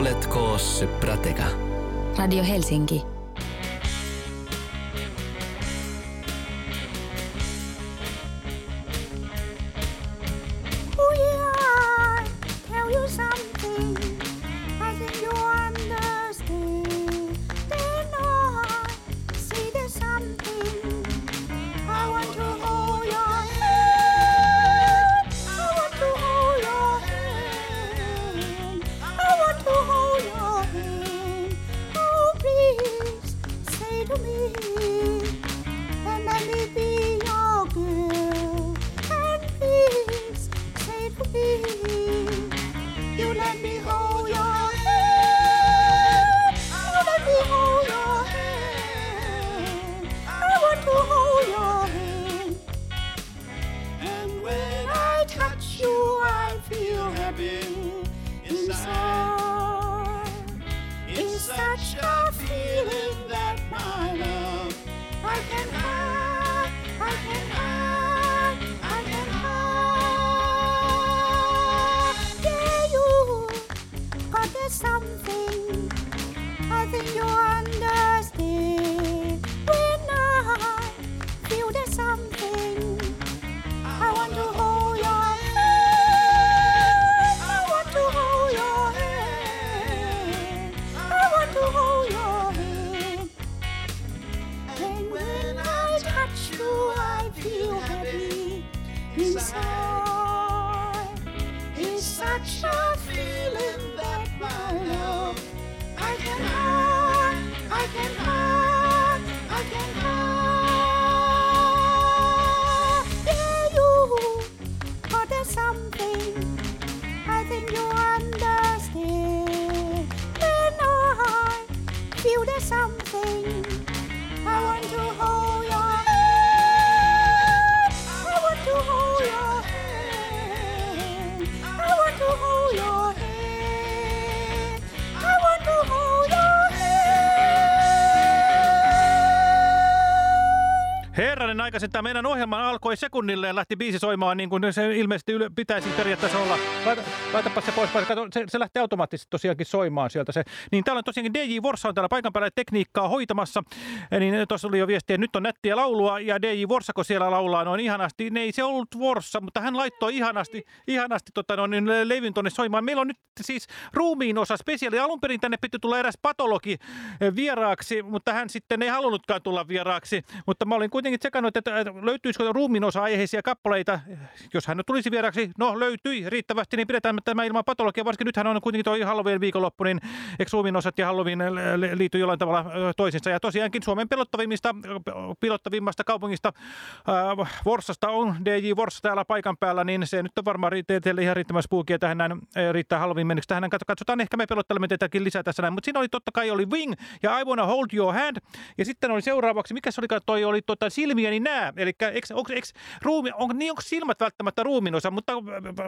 Oletko Prateka? Radio Helsinki. Aikaisin tämä meidän ohjelma alkoi sekunnille ja lähti biisi soimaan niin kuin se ilmeisesti pitäisi periaatteessa olla. Laita, laitapa se pois. Kato, se, se lähtee automaattisesti tosiaankin soimaan sieltä. Se. Niin täällä on tosiaankin DJ Vorsa on täällä paikan päällä tekniikkaa hoitamassa. Niin tuossa oli jo viestiä, nyt on nättiä laulua ja DJ Vorsako siellä laulaa noin ihanasti. Ne ei se ollut Vorsa, mutta hän laittoi ihanasti, ihanasti tota, noin, niin levyn soimaan. Meillä on nyt siis ruumiin osa spesiaali. Alun perin tänne piti tulla eräs patologi vieraaksi, mutta hän sitten ei halunnutkaan tulla vieraaksi. Mutta mä olin kuitenkin tsekannut, että löytyisikö ruumiin osa-aiheisia kappaleita, jos hän tulisi vieraksi? No löytyi riittävästi, niin pidetään tämä ilman patologia, varsinkin nythän on kuitenkin tuo Halloween viikonloppu, niin eikö ruumiin osat ja Halloween liity jollain tavalla toisinsa? Ja tosiaankin Suomen pelottavimmista, pelottavimmasta kaupungista äh, Vorsasta on DJ Vorsa täällä paikan päällä, niin se nyt on varmaan teille ihan riittävän spookia tähän näin, riittää Halloween mennessä. Tähän katsotaan, ehkä me pelottelemme teitäkin lisää tässä näin, mutta siinä oli totta kai oli Wing ja I Wanna Hold Your Hand, ja sitten oli seuraavaksi, mikä se oli, toi oli tota, silmiäni nää, eli onko, ruumi, niin onko silmät välttämättä ruumin osa, mutta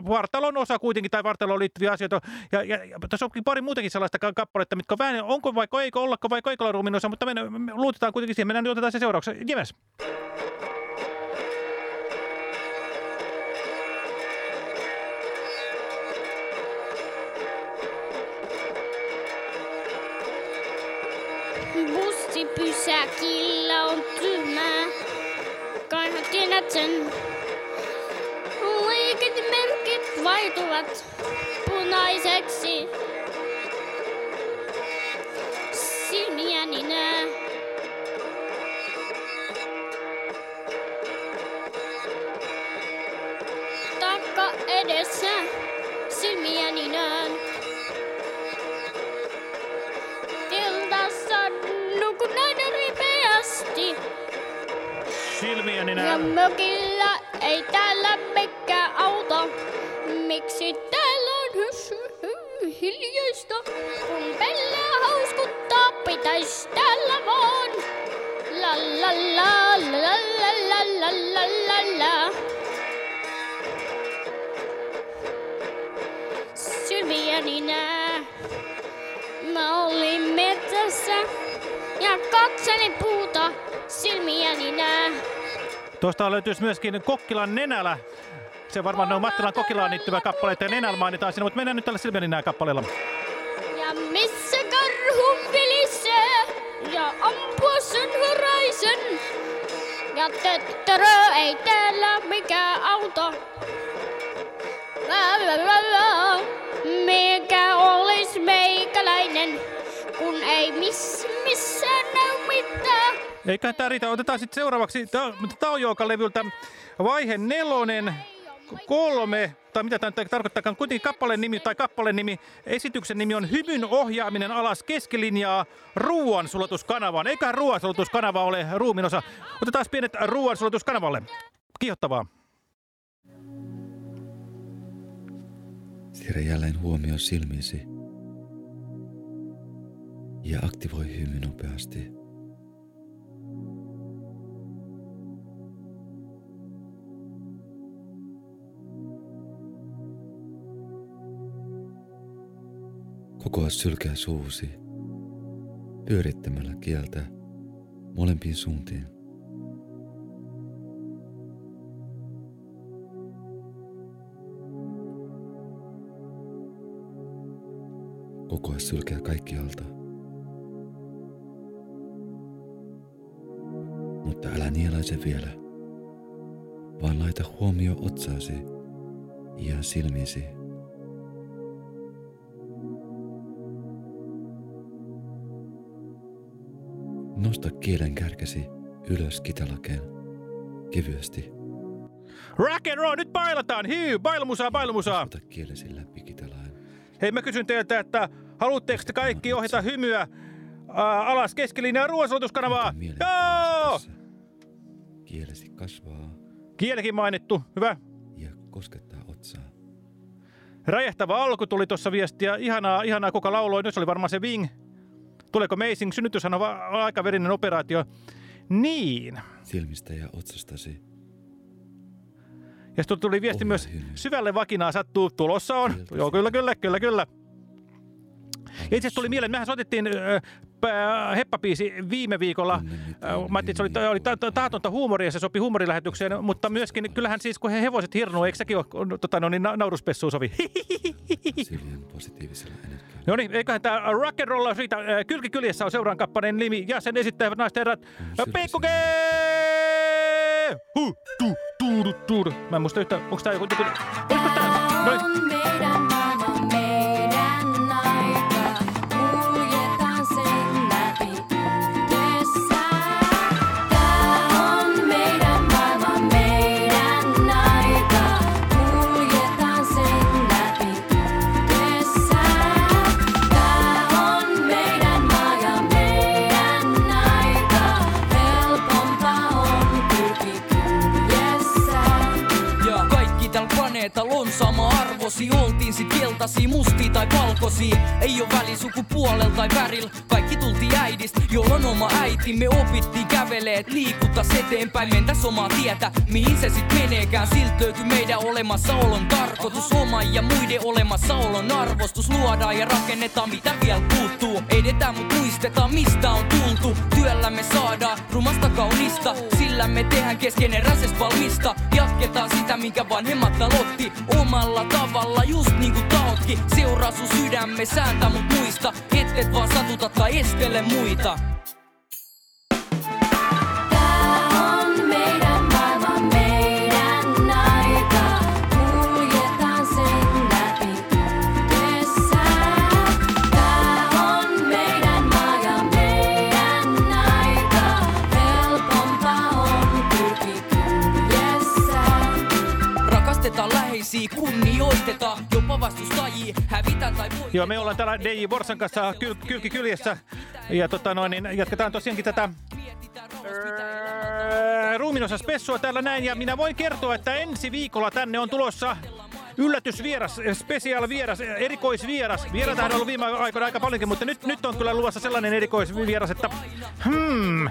vartalon osa kuitenkin, tai vartaloon liittyviä asioita. Ja, ja, ja tässä onkin pari muutakin sellaista kappaletta, mitkä on vähän, onko vai eikö ollako vai eikö olla ruumin osa, mutta me, me luotetaan kuitenkin siihen. Mennään niin otetaan se seuraavaksi. Jemes. Bussipysäkillä on tyhmää sen. Liiket merkit vaihtuvat punaiseksi. Er Silmiäni näe. Takka edessä. Er Silmiäni Ja mökillä ei täällä mikään auto. Miksi täällä on hyssy, hy, hiljaista? Kun pellää hauskuttaa, pitäis täällä vaan. La la la la la la la la la la. Silmiäni nää. Mä olin metsässä ja katselin puuta. Tuosta löytyisi myöskin Kokkilan nenälä. Se varmaan on Mattilan Kokkilaan liittyvä kappale, että nenällä mainitaan siinä, mutta mennään nyt tällä silmiäni nää kappaleella. Ja missä karhu vilisee ja ampua sen hyräisen. Ja töttörö ei täällä mikään la. Mikä olis meikäläinen, kun ei miss, missään näy mitään. Eiköhän tää riitä. Otetaan sitten seuraavaksi Taojoukan-levyltä vaihe nelonen, kolme, tai mitä tämä tarkoittaa, kuitenkin kappaleen nimi tai kappaleen nimi, esityksen nimi on Hymyn ohjaaminen alas keskilinjaa ruoansulatuskanavaan. Eiköhän ruoansulatuskanava ole ruumin osa. Otetaan pienet ruoansulatuskanavalle. Kiihottavaa. Siirrä jälleen huomio silmiisi ja aktivoi hymy nopeasti. Kokoa sylkeä suusi pyörittämällä kieltä molempiin suuntiin. Kokoa sylkeä kaikkialta. Mutta älä nielaise vielä, vaan laita huomio otsaasi ja silmiisi. Nosta kielen kärkesi ylös kitalakeen kevyesti. Rock and roll, nyt bailataan! Hiu, bailumusaa, bailumusaa! Ota kielesi läpi kitalaen. Hei, mä kysyn teiltä, että haluatteko te kaikki ohjata hymyä ää, alas keskilinjaa ruoansulutuskanavaa? Mielen Joo! Kielesi kasvaa Kielikin mainittu, hyvä. ja koskettaa otsaa. Räjähtävä alku tuli tuossa viestiä. Ihanaa, ihanaa kuka lauloi. Nyt se oli varmaan se Wing. Tuleeko Amazing? Synnytyshän on va- aika verinen operaatio. Niin. Silmistä ja otsastasi. Ja sitten tuli viesti Ohjaa myös hymy. syvälle vakinaa sattuu. Tulossa on. Sieltä Joo, kyllä, kyllä, kyllä, kyllä. Ja itse asiassa tuli mieleen, mehän soitettiin äh, heppapiisi viime viikolla. Äh, Mä ajattelin, että se oli, oli ta- ta- tahtonta huumoria, se sopi huumorilähetykseen, mutta myöskin, kyllähän siis kun he hevoset hirnuu, eikö sekin ole tota, no, niin, na- nauruspessuun sovi? Siljen positiivisella energialla. No niin, eiköhän tämä rock and roll siitä. Äh, Kylki kyljessä on seuraan kappaleen nimi ja sen esittävät naiset herrat. Äh, Peikko G! Hu, tu, tuudu, tuudu. Mä en muista yhtä, onko tää joku... joku olisiko tää? No Keltaisia, mustia tai valkoisia Ei oo väli sukupuolella tai värillä. Kaikki tultiin äidistä, jolla on oma äiti. Me opittiin kävelee, et liikuttas eteenpäin. Mentäs omaa tietä, mihin se sit meneekään. Silt löytyy meidän olemassaolon tarkoitus. Oma ja muiden olemassaolon arvostus. Luodaan ja rakennetaan mitä vielä puuttuu. Edetään mut muistetaan mistä on tultu. Työllä me saadaan rumasta kaunista. Sillä me tehdään keskeneräisestä valmista. Jatketaan sitä minkä vanhemmat aloitti Omalla tavalla just niinku taotkin Seuraa sun sydämme sääntä mut muista Et vaan satuta tai estele muita. Tää on meidän läheisiä, kunnioitetaan Jopa vastustajia, hävitään tai voitetaan Joo, me ollaan täällä DJ Vorsan kanssa kyl, kylki kyljessä. Ja tota noin, niin jatketaan tosiaankin tätä Öö, ruuminosa spessua täällä näin ja minä voin kertoa, että ensi viikolla tänne on tulossa yllätysvieras, special vieras, erikoisvieras. Vieraita on ollut viime aikoina aika paljonkin, mutta nyt, nyt on kyllä luvassa sellainen erikoisvieras, että hmm,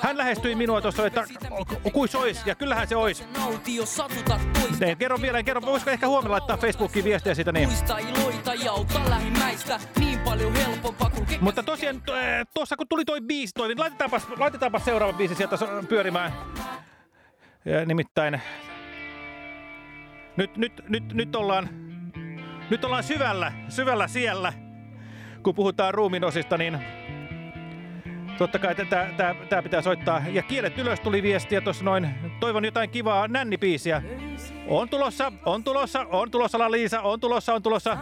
hän lähestyi minua tuossa, että kuis ois, ja kyllähän se ois. Ei, kerro vielä, kerro, voisiko ehkä huomenna laittaa Facebookiin viestiä siitä niin. Mutta tosiaan äh, tuossa kun tuli toi biisi, toi, niin laitetaanpas, laitetaanpas seuraava biisi sieltä pyörimään. Ja nimittäin nyt, nyt, nyt, nyt ollaan nyt ollaan syvällä, syvällä siellä. kun puhutaan ruumiinosista, niin totta kai tämä pitää soittaa. Ja kielet ylös tuli viestiä tuossa noin. Toivon jotain kivaa nännipiisiä. On tulossa, on tulossa, on tulossa La Liisa, on tulossa, on tulossa.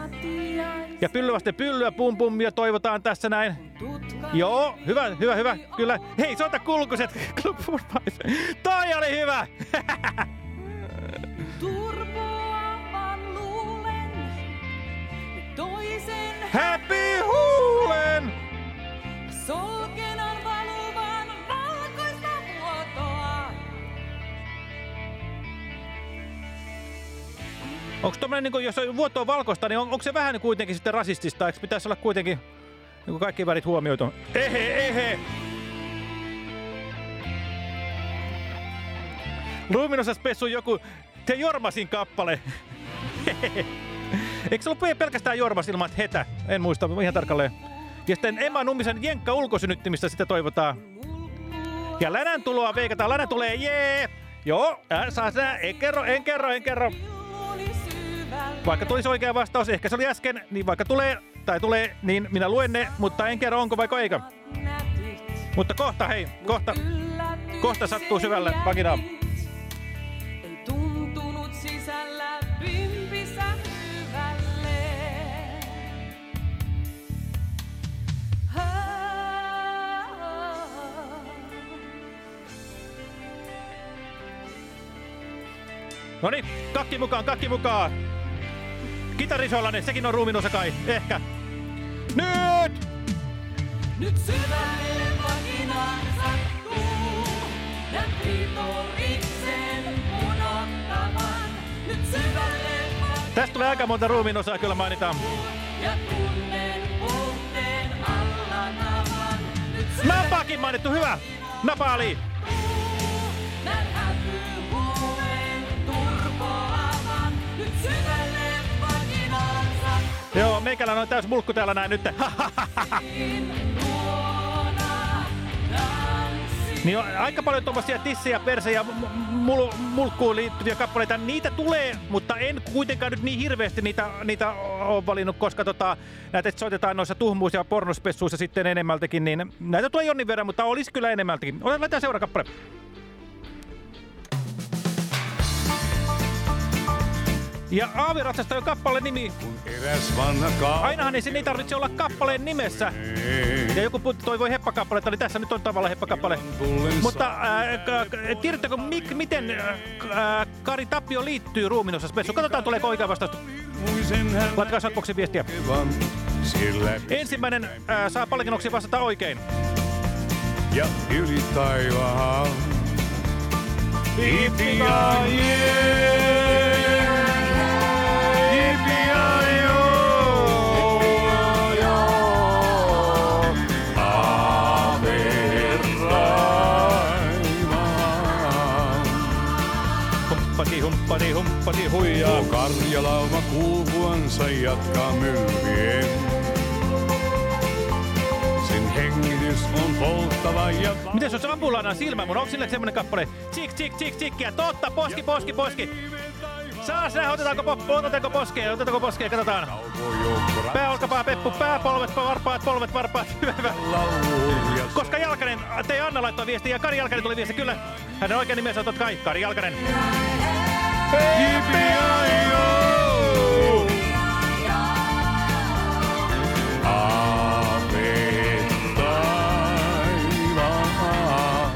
Ja pyllyväste pyllyä, pum pum, ja toivotaan tässä näin. Joo, hyvä, hyvä, hyvä, kyllä. Hei, soita kulkuset. Club Five. Toi oli hyvä! Turpoavan luulen toisen Happy huulen! solkenan valuvan valkoista vuotoa. Onko tommonen, niin jos on vuoto on valkoista, niin on, onko se vähän kuitenkin sitten rasistista? Eikö pitäisi olla kuitenkin niin kaikki värit huomioitu? Ehe, ehe! Luminosas pessu joku te Jormasin kappale. Eikö se ollut pelkästään Jormas ilman hetä? En muista ihan tarkalleen. Ja sitten Emma Nummisen Jenkka ulkosynnyttimistä sitä toivotaan. Ja länän tuloa veikataan. Länä tulee, jee! Joo, ää, saa sinä. En kerro, en kerro, en kerro. Vaikka tulisi oikea vastaus, ehkä se oli äsken, niin vaikka tulee tai tulee, niin minä luen ne, mutta en kerro onko eikä. nätit. Mutta kohta, hei, kohta, kohta sattuu syvälle sen No niin, kakki mukaan, kakki mukaan. Kitarisollainen, sekin on ruumiinosa kai, ehkä. Nyt! Nyt syvälle vaginaan sattuu, ja klitoriksen unohtavan. Nyt syvälle Tästä tulee aika monta ruumiinosaa, kyllä mainitaan. ja tunnen puhteen alla navan. Syvälle Napaakin mainittu, hyvä! Napaali! Nän Joo, meikällä on täys mulkku täällä näin nyt. Niin on aika paljon tuommoisia tissejä, m- mul, mulkkuun liittyviä kappaleita. Niitä tulee, mutta en kuitenkaan nyt niin hirveästi niitä, niitä ole valinnut, koska tota, näitä soitetaan noissa tuhmuus- ja pornospessuissa sitten enemmältäkin, niin näitä tulee jonnin verran, mutta olisi kyllä enemmältäkin. Laitetaan seuraava kappale. Ja Aavirastasta on kappaleen nimi. Ainahan ei sen ei tarvitse olla kappaleen nimessä. Ja joku toivoi heppakappaletta, niin tässä nyt on tavallaan heppakappale. Mutta äh, tiedättekö, mik, miten äh, Kari Tapio liittyy ruumiinossa spessu? Katsotaan, tuleeko oikea vastaus. Laittakaa Shoutboxin viestiä. Ensimmäinen äh, saa palkinnoksi vastata oikein. ja yli taivaan. Yippee-yi-yay, Humppati, humppati, huijaa. Karjalauma kuuvuansa jatkaa mylvien. Sen hengitys on polttava ja Miten se on se apulainen silmä mun? Onko sille semmonen kappale? Tsik, tsik, tsik, tsikkiä. Totta, poski, poski, poski. Saas nähdä, otetaanko, po- otetaanko poskea, otetaanko poskea, katsotaan. Pää, olkapää, peppu, pää, polvet, varpaat, polvet, varpaat. Hyvä, hyvä. Koska Jalkanen, te Anna laittoi viestiä ja Kari Jalkanen tuli viesti, kyllä. Hänen oikein nimensä on totta kai Kari Jalkanen.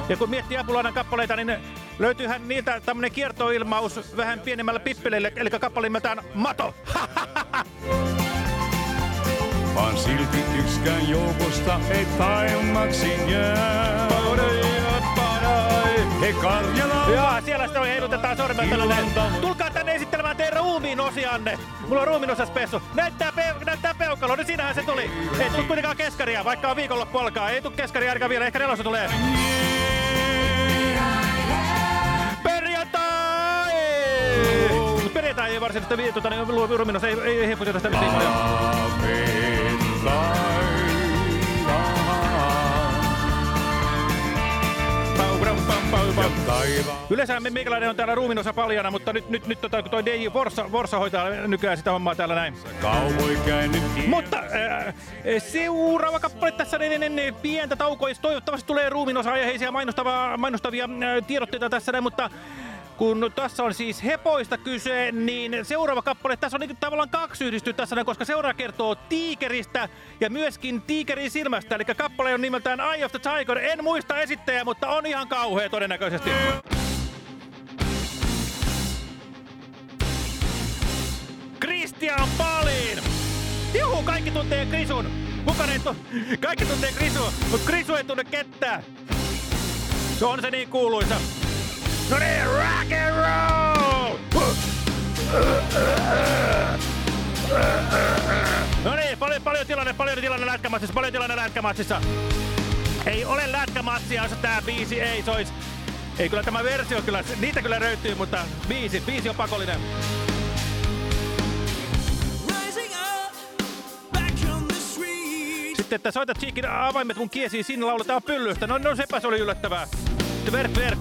Ja kun miettii apulainan kappaleita, niin löytyyhän niiltä tämmönen kiertoilmaus vähän pienemmälle pippeleille, eli kappale nimeltään Mato. Vaan silti yksikään joukosta ei taemmaksi jää. He Karjala Joo, siellä sitten on heilutetaan tällainen. Tulkaa tänne esittelemään teidän ruumiin osianne. Mulla on ruumiin osas pessu. Näyttää, pe näyttää peukalo, niin siinähän se tuli. Ei tullut kuitenkaan keskaria, vaikka on viikonloppu alkaa. Ei tuu keskaria ainakaan vielä, ehkä nelossa tulee. Perjantai! Perjantai ei varsinaista vi- tota, niin, ruumiin osa ei, ei, ei pau. taivaan Yleensä me- meikäläinen on täällä ruuminosa paljana, mutta nyt, nyt, nyt tota, kun toi DJ Vorsa, Vorsa hoitaa nykyään sitä hommaa täällä näin. Mutta äh, seuraava kappale tässä niin, niin, niin, pientä taukoa. Toivottavasti tulee ruuminosa aiheisia mainostavia, mainostavia äh, tiedotteita tässä näin, mutta kun tässä on siis hepoista kyse, niin seuraava kappale, tässä on niin tavallaan kaksi yhdistyä tässä, koska seuraava kertoo tiikeristä ja myöskin tiikerin silmästä. Eli kappale on nimeltään Eye of the Tiger. En muista esittäjää, mutta on ihan kauhea todennäköisesti. Christian Palin! Juhu, kaikki tuntee Krisun! Kukaan ei Kaikki tuntee Krisun, mutta Krisu ei tunne ketään! Se on se niin kuuluisa. No niin, rock and roll! No niin, paljon, paljon tilanne, paljon tilanne lätkämatsissa, paljon tilanne lätkämatsissa. Ei ole lätkämatsia, jos tää biisi ei sois. Ei kyllä tämä versio kyllä, niitä kyllä löytyy, mutta biisi, biisi on pakollinen. Sitten, että soitat Cheekin avaimet mun kiesiin, siinä lauletaan pyllystä. No, no sepä se oli yllättävää. Verk, verk.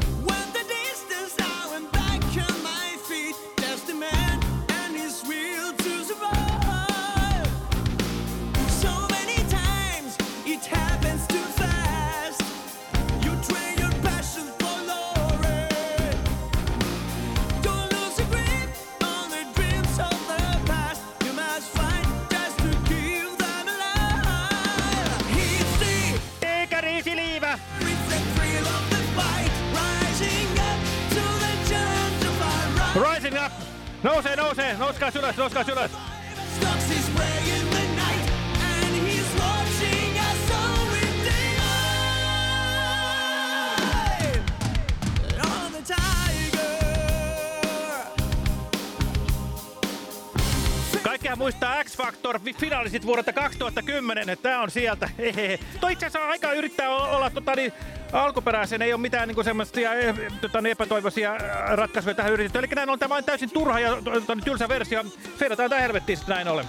Nousee, nousee! Nouskaa ylös, nouskaa ylös! Kaikkihan muistaa X-Factor fi- finaalisit vuodelta 2010, tää on sieltä. Toi itse asiassa aika yrittää olla tota, niin, alkuperäisen, ei ole mitään niin semmoisia eh, tota, niin epätoivoisia äh, ratkaisuja tähän yritetty. Eli näin on tämä vain täysin turha ja tota, niin, tylsä versio. Feidataan tää helvettiin sitten näin ollen.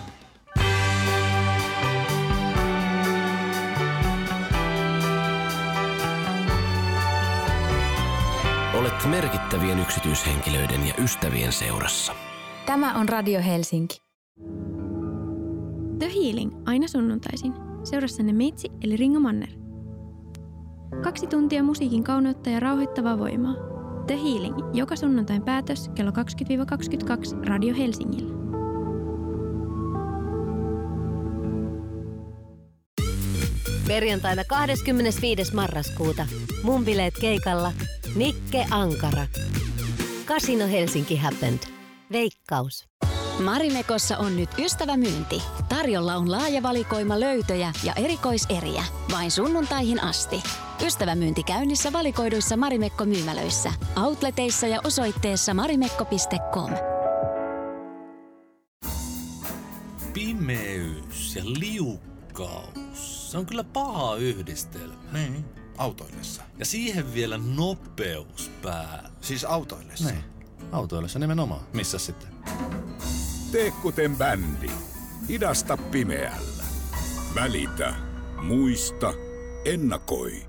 Olet merkittävien yksityishenkilöiden ja ystävien seurassa. Tämä on Radio Helsinki. The Healing aina sunnuntaisin. Seurassanne meitsi eli Ringo Manner. Kaksi tuntia musiikin kauneutta ja rauhoittavaa voimaa. The Healing joka sunnuntain päätös kello 20-22 Radio Helsingillä. Perjantaina 25. marraskuuta mun bileet keikalla Nikke Ankara. Casino Helsinki Happened. Veikkaus. Marimekossa on nyt ystävämyynti. Tarjolla on laaja valikoima löytöjä ja erikoiseriä. Vain sunnuntaihin asti. Ystävämyynti käynnissä valikoiduissa Marimekko-myymälöissä. Outleteissa ja osoitteessa marimekko.com. Pimeys ja liukkaus. Se on kyllä paha yhdistelmä. Niin, autoillessa. Ja siihen vielä nopeus päällä. Siis autoillessa. Niin, autoillessa nimenomaan. Missä sitten? Tee kuten bändi. Hidasta pimeällä. Välitä. Muista. Ennakoi.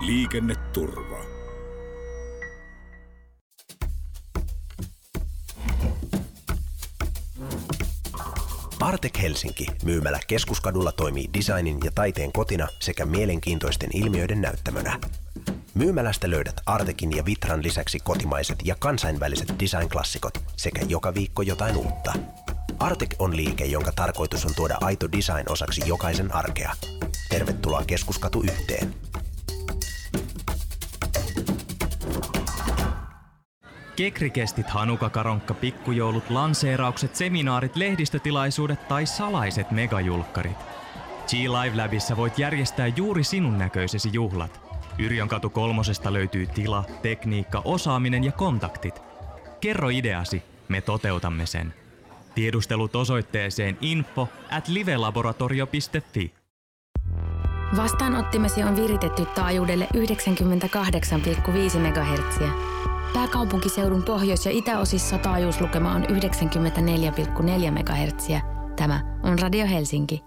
Liikenneturva. Artek Helsinki myymälä Keskuskadulla toimii designin ja taiteen kotina sekä mielenkiintoisten ilmiöiden näyttämönä. Myymälästä löydät Artekin ja Vitran lisäksi kotimaiset ja kansainväliset design-klassikot sekä joka viikko jotain uutta. Artek on liike, jonka tarkoitus on tuoda aito design osaksi jokaisen arkea. Tervetuloa Keskuskatu yhteen. Kekrikestit, hanukakaronkka, pikkujoulut, lanseeraukset, seminaarit, lehdistötilaisuudet tai salaiset megajulkkarit. G-Live Labissa voit järjestää juuri sinun näköisesi juhlat. Yrjönkatu kolmosesta löytyy tila, tekniikka, osaaminen ja kontaktit. Kerro ideasi, me toteutamme sen. Tiedustelut osoitteeseen info at livelaboratorio.fi. Vastaanottimesi on viritetty taajuudelle 98,5 MHz. Pääkaupunkiseudun pohjois- ja itäosissa taajuuslukema on 94,4 MHz. Tämä on Radio Helsinki.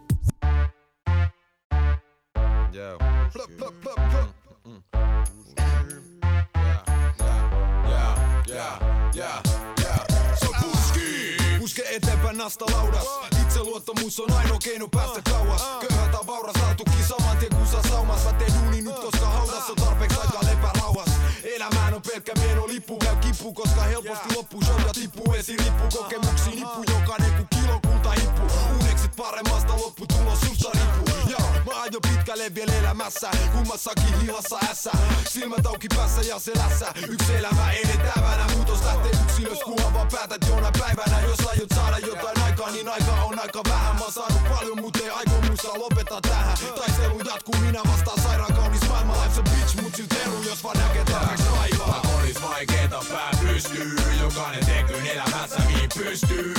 Nasta laudas Itseluottamus on ainoa keino päästä kauas. Köyhältä on vauras saa tuki saman tien kun saa saumas Mä teen nyt koska haudas on tarpeeksi aikaa lepää rauhas Elämään on pelkkä meno lippu. Käy kippu Koska helposti loppuu show ja tippuu esirippu Kokemuksiin nippu jokainen kun kilo kulta hippu. Uneksit paremmasta lopputulos susta riippuu Joo, mä aion pitkälle vielä elämässä. Kummassakin hihassa ässä. Silmät auki päässä ja selässä. Yksi elämä edetävänä. Muutos lähtee yksilös kunhan vaan päätät jona päivänä. Jos aiot saada jotain aikaa niin aika on aika vähän. Mä oon saanut paljon mut ei aikomusta lopeta tähän. Taistelu jatkuu. Minä vastaan sairaan kaunis maailma. Life's a bitch mut silti eru jos vaan näkee tarpeeksi vaivaa Olis vaikeeta pää pystyy Jokainen elämässä mihin pystyy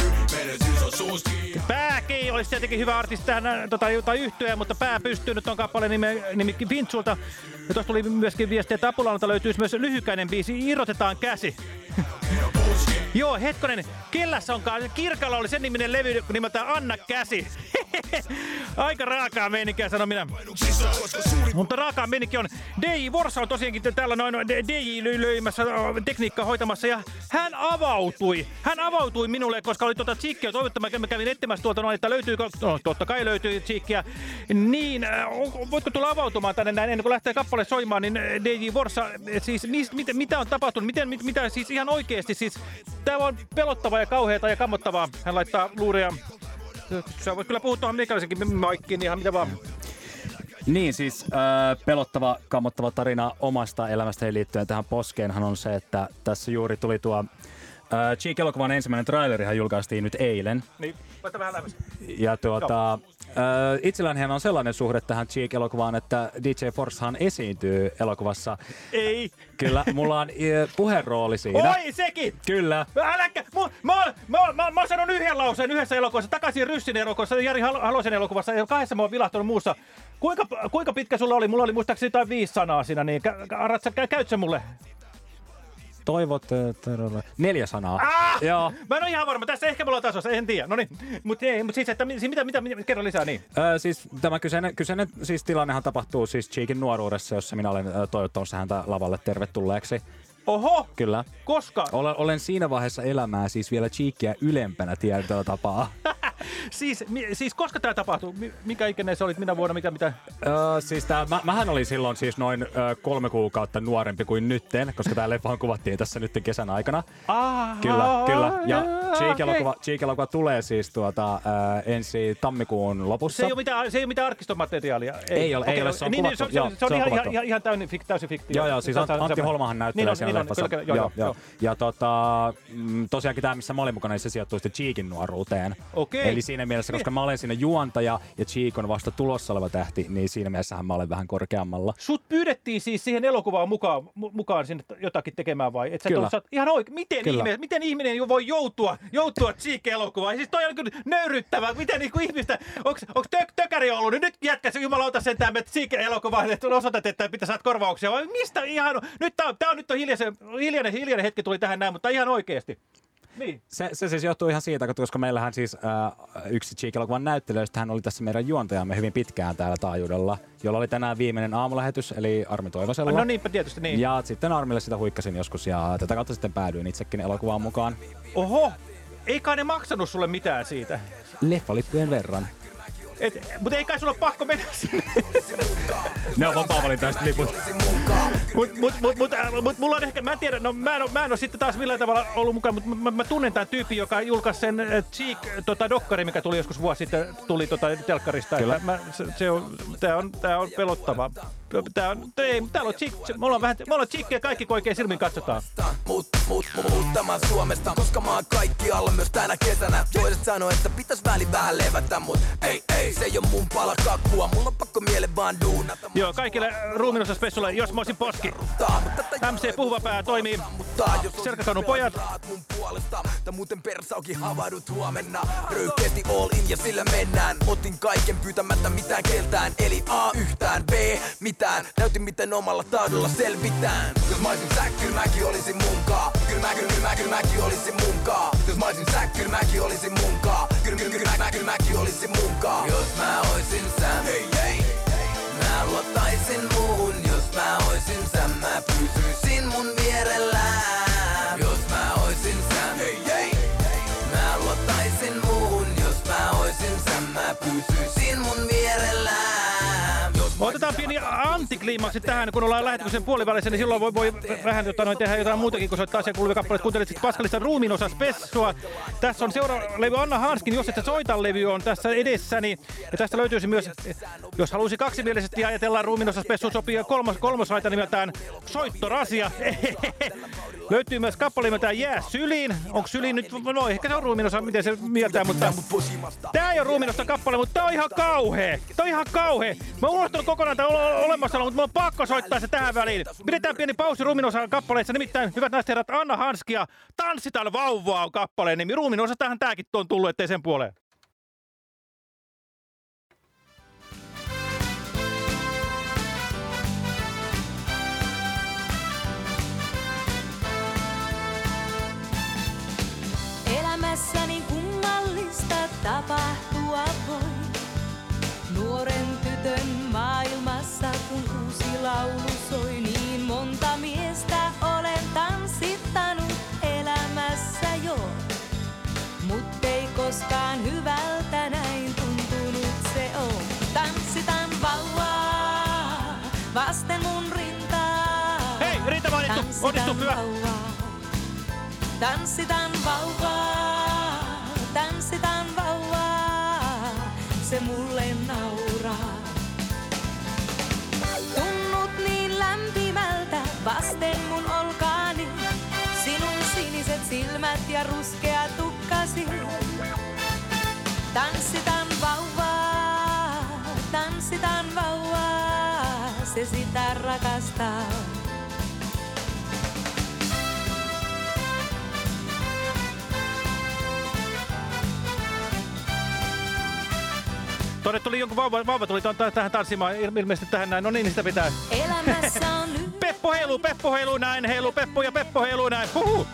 on Pääki olisi tietenkin hyvä artisti tähän äh, tota, tai yhtyä, mutta pää pystyy. Nyt on kappale nimi, nimi Vintsulta. Ja tuossa tuli myöskin viesti, että Apulalta löytyisi myös lyhykäinen biisi Irrotetaan käsi. Joo, hetkonen, kellässä onkaan? Kirkalla oli sen niminen levy nimeltään Anna Käsi. Aika raakaa meininkiä, sanon minä. Mutta raakaa meininki on. DJ Vorsa on tosiaankin täällä noin DJ löimässä tekniikkaa hoitamassa ja hän avautui. Hän avautui minulle, koska oli tuota Cheekkiä toivottamaan. Mä kävin etsimässä tuolta noin, että löytyykö, no totta kai löytyy Cheekkiä. Niin, äh, voitko tulla avautumaan tänne näin ennen kuin lähtee kappale soimaan, niin äh, DJ Vorsa, äh, siis mis, mit, mitä on tapahtunut? Miten, mit, mitä siis ihan oikeesti siis, tää on pelottavaa ja kauheata ja kammottavaa. Hän laittaa luuria. Sä voit kyllä puhua tuohon meikäläisenkin maikkiin ihan mitä vaan. Niin siis äh, pelottava, kammottava tarina omasta elämästäni liittyen tähän poskeenhan on se, että tässä juuri tuli tuo äh, Cheek-elokuvan ensimmäinen trailerihan julkaistiin nyt eilen. Niin, vähän lähemmäs. Ja tuota, äh, itselläni on sellainen suhde tähän Cheek-elokuvaan, että DJ Forshan esiintyy elokuvassa. Ei. Kyllä, mulla on äh, puherooli siinä. Oi, sekin! Kyllä. Äläkä! Mä, mä, mä, mä, mä oon sanonut yhden lauseen yhdessä elokuvassa, takaisin Ryssin elokuvassa, Jari Hal- Halosen elokuvassa, ja kahdessa mä oon vilahtunut muussa. Kuinka, kuinka pitkä sulla oli? Mulla oli muistaakseni jotain viisi sanaa siinä, niin kä, kä, käyt sä mulle? Toivot, että neljä sanaa. Ah! Joo. Mä en ole ihan varma, tässä ehkä mulla on tasossa, en tiedä. No niin, mutta mut siis, että siis mitä, mitä, mitä, kerro lisää niin. Ö, siis tämä kyseinen, kyseinen siis tilannehan tapahtuu siis Cheekin nuoruudessa, jossa minä olen ö, toivottanut häntä lavalle tervetulleeksi. Oho! Kyllä. Koska? Olen, olen siinä vaiheessa elämää siis vielä Cheekia ylempänä tietyllä tapaa. Siis, mi, siis koska tämä tapahtuu? Mi- Mikä ikäinen se olit? Minä vuonna? Mitä, mitä? Öö, siis tää, mä, mähän olin silloin siis noin ö, kolme kuukautta nuorempi kuin nytten, koska tää leffahan kuvattiin tässä nyt kesän aikana. Ah, Kyllä, kyllä. Ja. Cheek-elokuva, tulee siis tuota, ö, ensi tammikuun lopussa. Se ei ole mitään, se ei ole mitään arkistomateriaalia. Ei ole, ei Okei, ole, se on niin, niin, kuvattu. se, on- Joo, se on se on ihan, kuvattu. ihan, ihan täysin, fik, täysin fiktio. Joo, joo, siis Se se Antti se- Holmahan näyttelee niin siinä niin leffassa. kyllä, kyllä, joo, joo, joo. Ja tota, mm, tosiaankin tämä, missä mä olin mukana, niin se sijoittuu sitten Cheekin nuoruuteen. Okei. Eli siinä mielessä, koska mä olen siinä juontaja ja Cheek on vasta tulossa oleva tähti, niin siinä mielessähän mä olen vähän korkeammalla. Sut pyydettiin siis siihen elokuvaan mukaan, mu- mukaan sinne jotakin tekemään vai? Et sä Kyllä. tullut- sä oot ihan oikein. Miten, Kyllä. ihme, miten ihminen voi joutua, joutua Cheek-elokuvaan? Siis toi on kyllä nöyryttävää. Miten niinku ihmistä, onks, onks tök, tökäri ollut? Nyt, nyt jätkäs jumalauta sentään menet Cheek-elokuvaan, että osoitat, että pitää saada korvauksia. Vai mistä ihan, nyt tää on, tää on nyt on hiljaisen, hiljainen, hiljainen hetki tuli tähän näin, mutta ihan oikeesti. Niin. Se, se siis johtuu ihan siitä, koska meillähän siis äh, yksi Cheek-elokuvan näyttelijöistä hän oli tässä meidän juontajamme hyvin pitkään täällä taajuudella, jolla oli tänään viimeinen aamulähetys, eli Armi Toivosella. No niinpä tietysti niin. Ja sitten Armille sitä huikkasin joskus ja tätä kautta sitten päädyin itsekin elokuvaan mukaan. Oho, ei kai ne maksanut sulle mitään siitä. Leffalippujen verran. Et, mutta ei kai sulla ole pakko mennä sinne. Ne on vapaa valintaiset liput. Mut, mut, mut, mut, äh, mut mulla on ehkä, mä en tiedä, no mä en, oo, mä en oo sitten taas millään tavalla ollut mukaan, mutta mä, mä tunnen tämän tyypin, joka julkaisi sen äh, Cheek, tota, dokkari, mikä tuli joskus vuosi sitten, tuli tota, telkkarista. Kyllä. Että Mä, se, se on, tää on, tää on pelottavaa. Tää on, ei, täällä on se- me ollaan vähän, me ollaan Cheekia kaikki, kun oikein silmin katsotaan. Mut, mut, mut, muuttamaan Suomesta Koska mä oon kaikkialla myös tänä kesänä Toiset sanoo, että pitäis väli vähän levätä Mut ei, ei, se ei oo mun pala kakkua Mulla on pakko miele vaan duunata Joo, kaikille ruuminossa spessulle, jos mä olisin poski. MC Puhuva pää toimii. Selkäkannun pojat. mun puolesta Tai muuten persaukin havahdut huomenna Röyhkeästi all in ja sillä mennään Otin kaiken pyytämättä mitään keltään Eli A yhtään, B mitään Näytin miten omalla taudolla selvitään. Jos mä olisin sä, kyllä mäkin olisin munkaa Kyllä mä, kyllä, kyllä mä, kyllä mäkin olisin munkaa Jos mä olisin sä, kyllä mäkin olisin munkaa Kyllä, kyllä, kyllä, mä, kyllä mäkin olisin munkaa Jos mä oisin sä, hei, hei Mä luottaisin muuhun, jos mä oisin sä, mä pysyisin mun vierellään. Antikliimaksi tähän, kun ollaan lähetyksen puolivälissä, niin silloin voi, voi vähän jotain, tehdä jotain muutakin, kun soittaa asian kuuluvia kappaleita. Kuuntelit sitten Paskalista ruumiin osa Spessua. Tässä on seuraava levy Anna Hanskin, jos et soita levy on tässä edessäni. Ja tästä löytyisi myös, jos halusi kaksimielisesti ajatella ruumiin osa Spessu, sopii kolmas, kolmosraita nimeltään Soittorasia. Löytyy myös kappale nimeltään Jää syliin. Onko syliin nyt, no ehkä se on ruuminosa, miten se mieltää, mutta tää ei ole ruuminosta kappale, mutta tää on ihan kauhea. Tää on ihan kauhea. Mä unohtanut kokonaan tää ole- olemassaolo, mutta mulla on pakko soittaa se tähän väliin. Pidetään pieni pausi ruuminosan kappaleissa, nimittäin hyvät naiset ja herrat, Anna Hanskia, Tanssitaan vauvaa on kappaleen nimi. Ruuminosa tähän tääkin on tullut, ettei sen puoleen. Laulu soi, niin monta miestä olen tanssittanut elämässä jo. Mut ei koskaan hyvältä näin tuntunut se on. Tanssitan vauvaa vasten mun rintaa. Hei, Riita mainittu. Onnistu, hyvä. Tanssitan vauvaa, tanssitan silmät ja ruskea tukkasi. Tanssitan vauvaa, tanssitan vauvaa, se sitä rakastaa. Tuonne tuli jonkun vauva, vauva tuli tuon tähän tanssimaan, il- ilmeisesti tähän näin. No niin, niin sitä pitää. Elämässä on Peppo heilu, Peppo heilu näin, heilu, Peppo ja Peppo heilu näin. Huhu.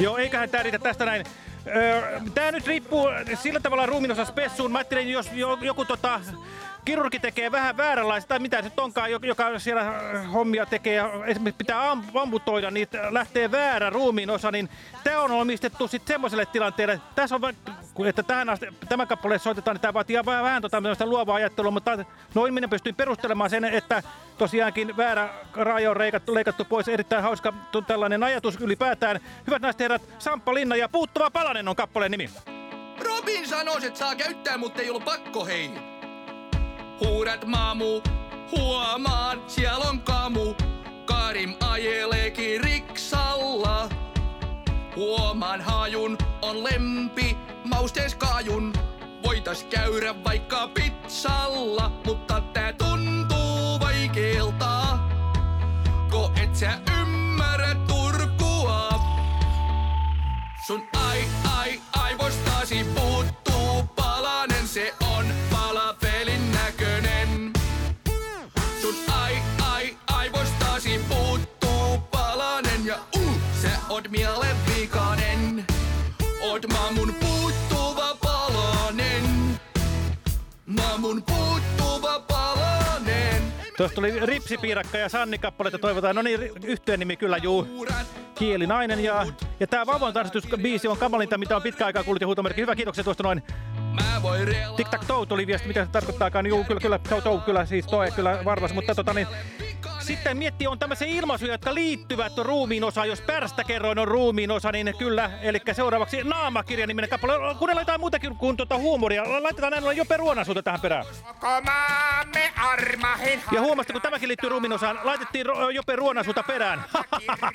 Joo, eiköhän tää riitä tästä näin. Öö, tää nyt riippuu sillä tavalla ruumiinosa spessuun. Mä ajattelin, jos jo- joku tota, kirurgi tekee vähän vääränlaista, tai mitä se nyt onkaan, joka- siellä äh, hommia tekee, esimerkiksi pitää am- amputoida, niin lähtee väärä ruumiinosa, niin tää on omistettu sitten semmoiselle tilanteelle. Tässä on, että tähän asti, tämä kappale soitetaan, niin tää vaatii vähän, vähän tämmöistä luovaa ajattelua, mutta noin minä pystyin perustelemaan sen, että tosiaankin väärä raja on leikattu, leikattu pois. Erittäin hauska tällainen ajatus ylipäätään. Hyvät naiset herrat, Samppa Linna ja Puuttuva palanen on kappaleen nimi. Robin sanoo, että saa käyttää, mutta ei ollut pakko hei. Huudat maamu, huomaan, siellä on kamu. Karim ajeleekin riksalla. Huomaan hajun, on lempi, maustees kaajun. Voitais käydä vaikka pizzalla, mutta tää tuntuu vaikeelta. Ko et sä ymmärrä oot mielen vikanen. Oot maamun puuttuva palanen. Maamun puuttuva palanen. Tuosta tuli Ripsipiirakka ja Sanni kappaleita toivotaan. No niin, yhteen nimi kyllä, juu. Kielinainen ja, ja tää Vavon tanssitusbiisi on kamalinta, mitä on pitkä aikaa kuullut ja huutomerkki. Hyvä, kiitoksia tuosta noin. Mä Tic tac toe tuli viesti, mitä se tarkoittaakaan. Juu, kyllä, kyllä, toe, toe, kyllä, siis toe, kyllä varmasti. Mutta tota niin, sitten miettii, on tämmöisiä ilmaisuja, jotka liittyvät ruumiin osaan. Jos pärstä kerroin on ruumiin osa, niin kyllä. Eli seuraavaksi Naamakirja niminen kappale. Kuunnellaan jotain muutakin kuin tuota huumoria. Laitetaan näin ollen Jope Ruonasuuta tähän perään. Ja huomasta, kun tämäkin liittyy ruumiin osaan, laitettiin Jope Ruonasuuta perään.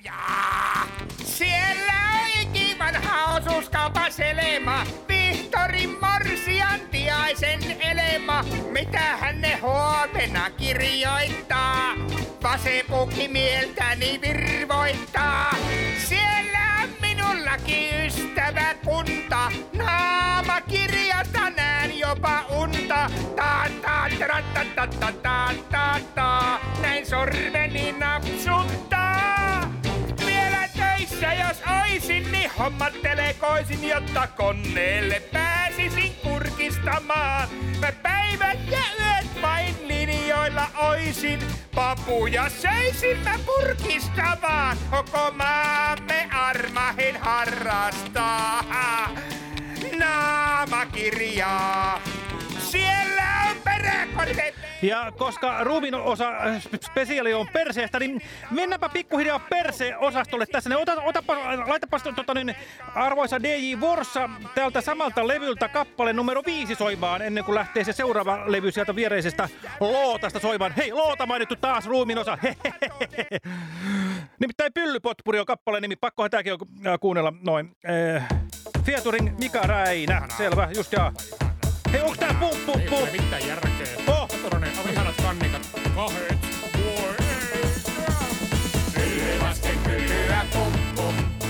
Siellä on ikivanha osuuskaupan selema. Vihtori Morsian tiaisen elema. Mitä hän ne huomenna kirjoittaa? Vasepuki mieltäni virvoittaa. Siellä on minullakin ystävä kunta. Naama kirjasta näen jopa unta. Ta ta ta ta ta ta ta ta ta. Näin sormeni napsuttaa. Vielä töissä jos oisin, niin hommattelekoisin, jotta koneelle pääsisin kurkistamaan. Mä päivät ja yöt vain linjoilla oisin, papuja söisin mä purkistamaan. Koko maamme armahin harrastaa naamakirjaa. Siellä on! Ja koska ruumin osa äh, spesiaali on perseestä, niin mennäänpä pikkuhiljaa perse-osastolle tässä. Niin ota, otapa, laitapa tota, niin, arvoisa DJ Vorsa täältä samalta levyltä kappale numero viisi soimaan ennen kuin lähtee se seuraava levy sieltä viereisestä Lootasta soimaan. Hei, Loota mainittu taas ruumin osa. Nimittäin Pyllypotpuri on kappaleen nimi. Pakkohan tääkin on äh, kuunnella noin. Äh, Fiaturin Mika Räinä. Selvä, just jaa. Hei, onko tää pump pump pump? Ei mitään järkeä. Oh! Katsotaan ne avisarat kannikat. Kahdet. Voi ei. Yli vasten pyllyä pump pump.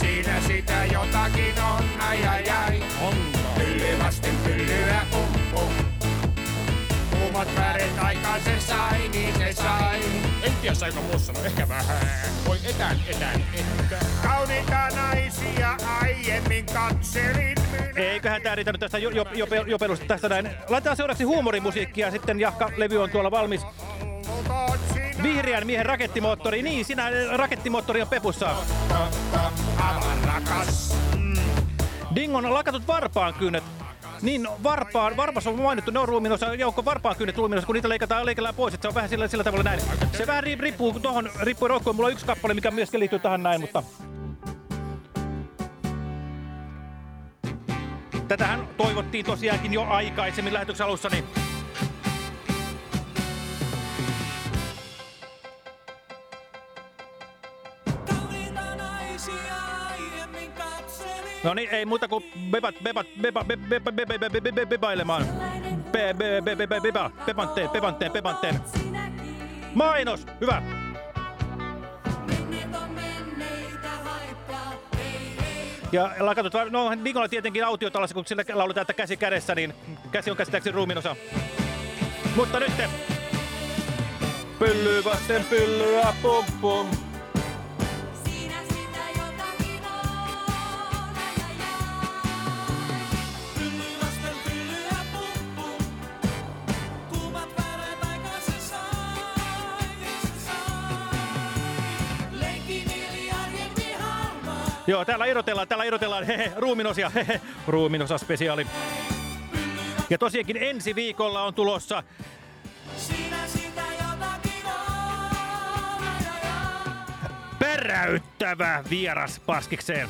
Siinä sitä jotakin on. Ai ai ai. Kuumat väret aikaan se sai, niin se sai. En tiedä saiko muussa, no ehkä vähän. Voi etän, etän, ehkä. Kauniita naisia aiemmin katselin. Eiköhän tää riitä nyt tästä jo, jo, jo, jopelusta tästä näin. Laitetaan seuraavaksi huumorimusiikkia sitten Jahka levy on tuolla valmis. Vihreän miehen rakettimoottori. Niin, sinä rakettimoottori on pepussa. rakas. Dingon lakatut varpaan kynnet. Niin, varpaan, varpas on mainittu, ne on ruuminosa, joukko varpaan kynnet ruuminosa, kun niitä leikataan, leikellään pois, että se on vähän sillä, sillä tavalla näin. Se vähän ri- riippuu tuohon, riippuu roikkuun. Mulla on yksi kappale, mikä myöskin liittyy tähän näin, mutta... Tätähän toivottiin tosiaankin jo aikaisemmin lähetyksen alussa, niin No niin, ei muuta kuin bebat, bebat, beba, beba, beba, beba, bebailemaan. Be, be, be, be, be, beba, bebanteen, bebanteen, bebanteen. Mainos, hyvä. Ja lakatut, no Nikola tietenkin autio tällaisen, kun sillä lauletaan, että käsi kädessä, niin käsi on käsittääkseni ruumiin osa. Mutta nyt te. Pyllyy vasten pyllyä, pum pum. Joo, täällä erotellaan, täällä erotellaan, hehe, ruuminosia, hehe, ruuminosa spesiaali. Ja tosiaankin ensi viikolla on tulossa päräyttävä vieras paskikseen.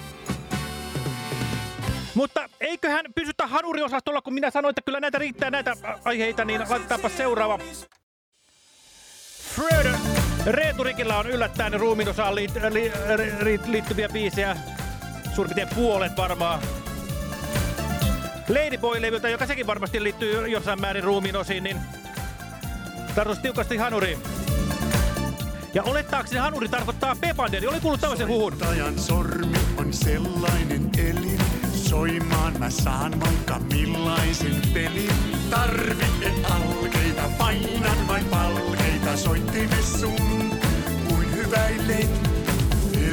Mutta eiköhän pysytä hanuriosastolla, kun minä sanoin, että kyllä näitä riittää näitä aiheita, niin laitetaanpa seuraava. Fred Reeturikilla on yllättäen ruumiinosaan liit, li, li, liittyviä biisejä. Suurin piirtein puolet varmaan. Ladyboy-levyltä, joka sekin varmasti liittyy jossain määrin ruumiin osiin, niin tarkoitus tiukasti hanuriin. Ja olettaakseni hanuri tarkoittaa Pepanderi. Oli kuullut tämmöisen huhun. Ajan sormi on sellainen elin, soimaan mä saan vaikka millaisen pelin. Tarvi en alkeita, painan vain palkeita, soittime sun kuin hyväilen.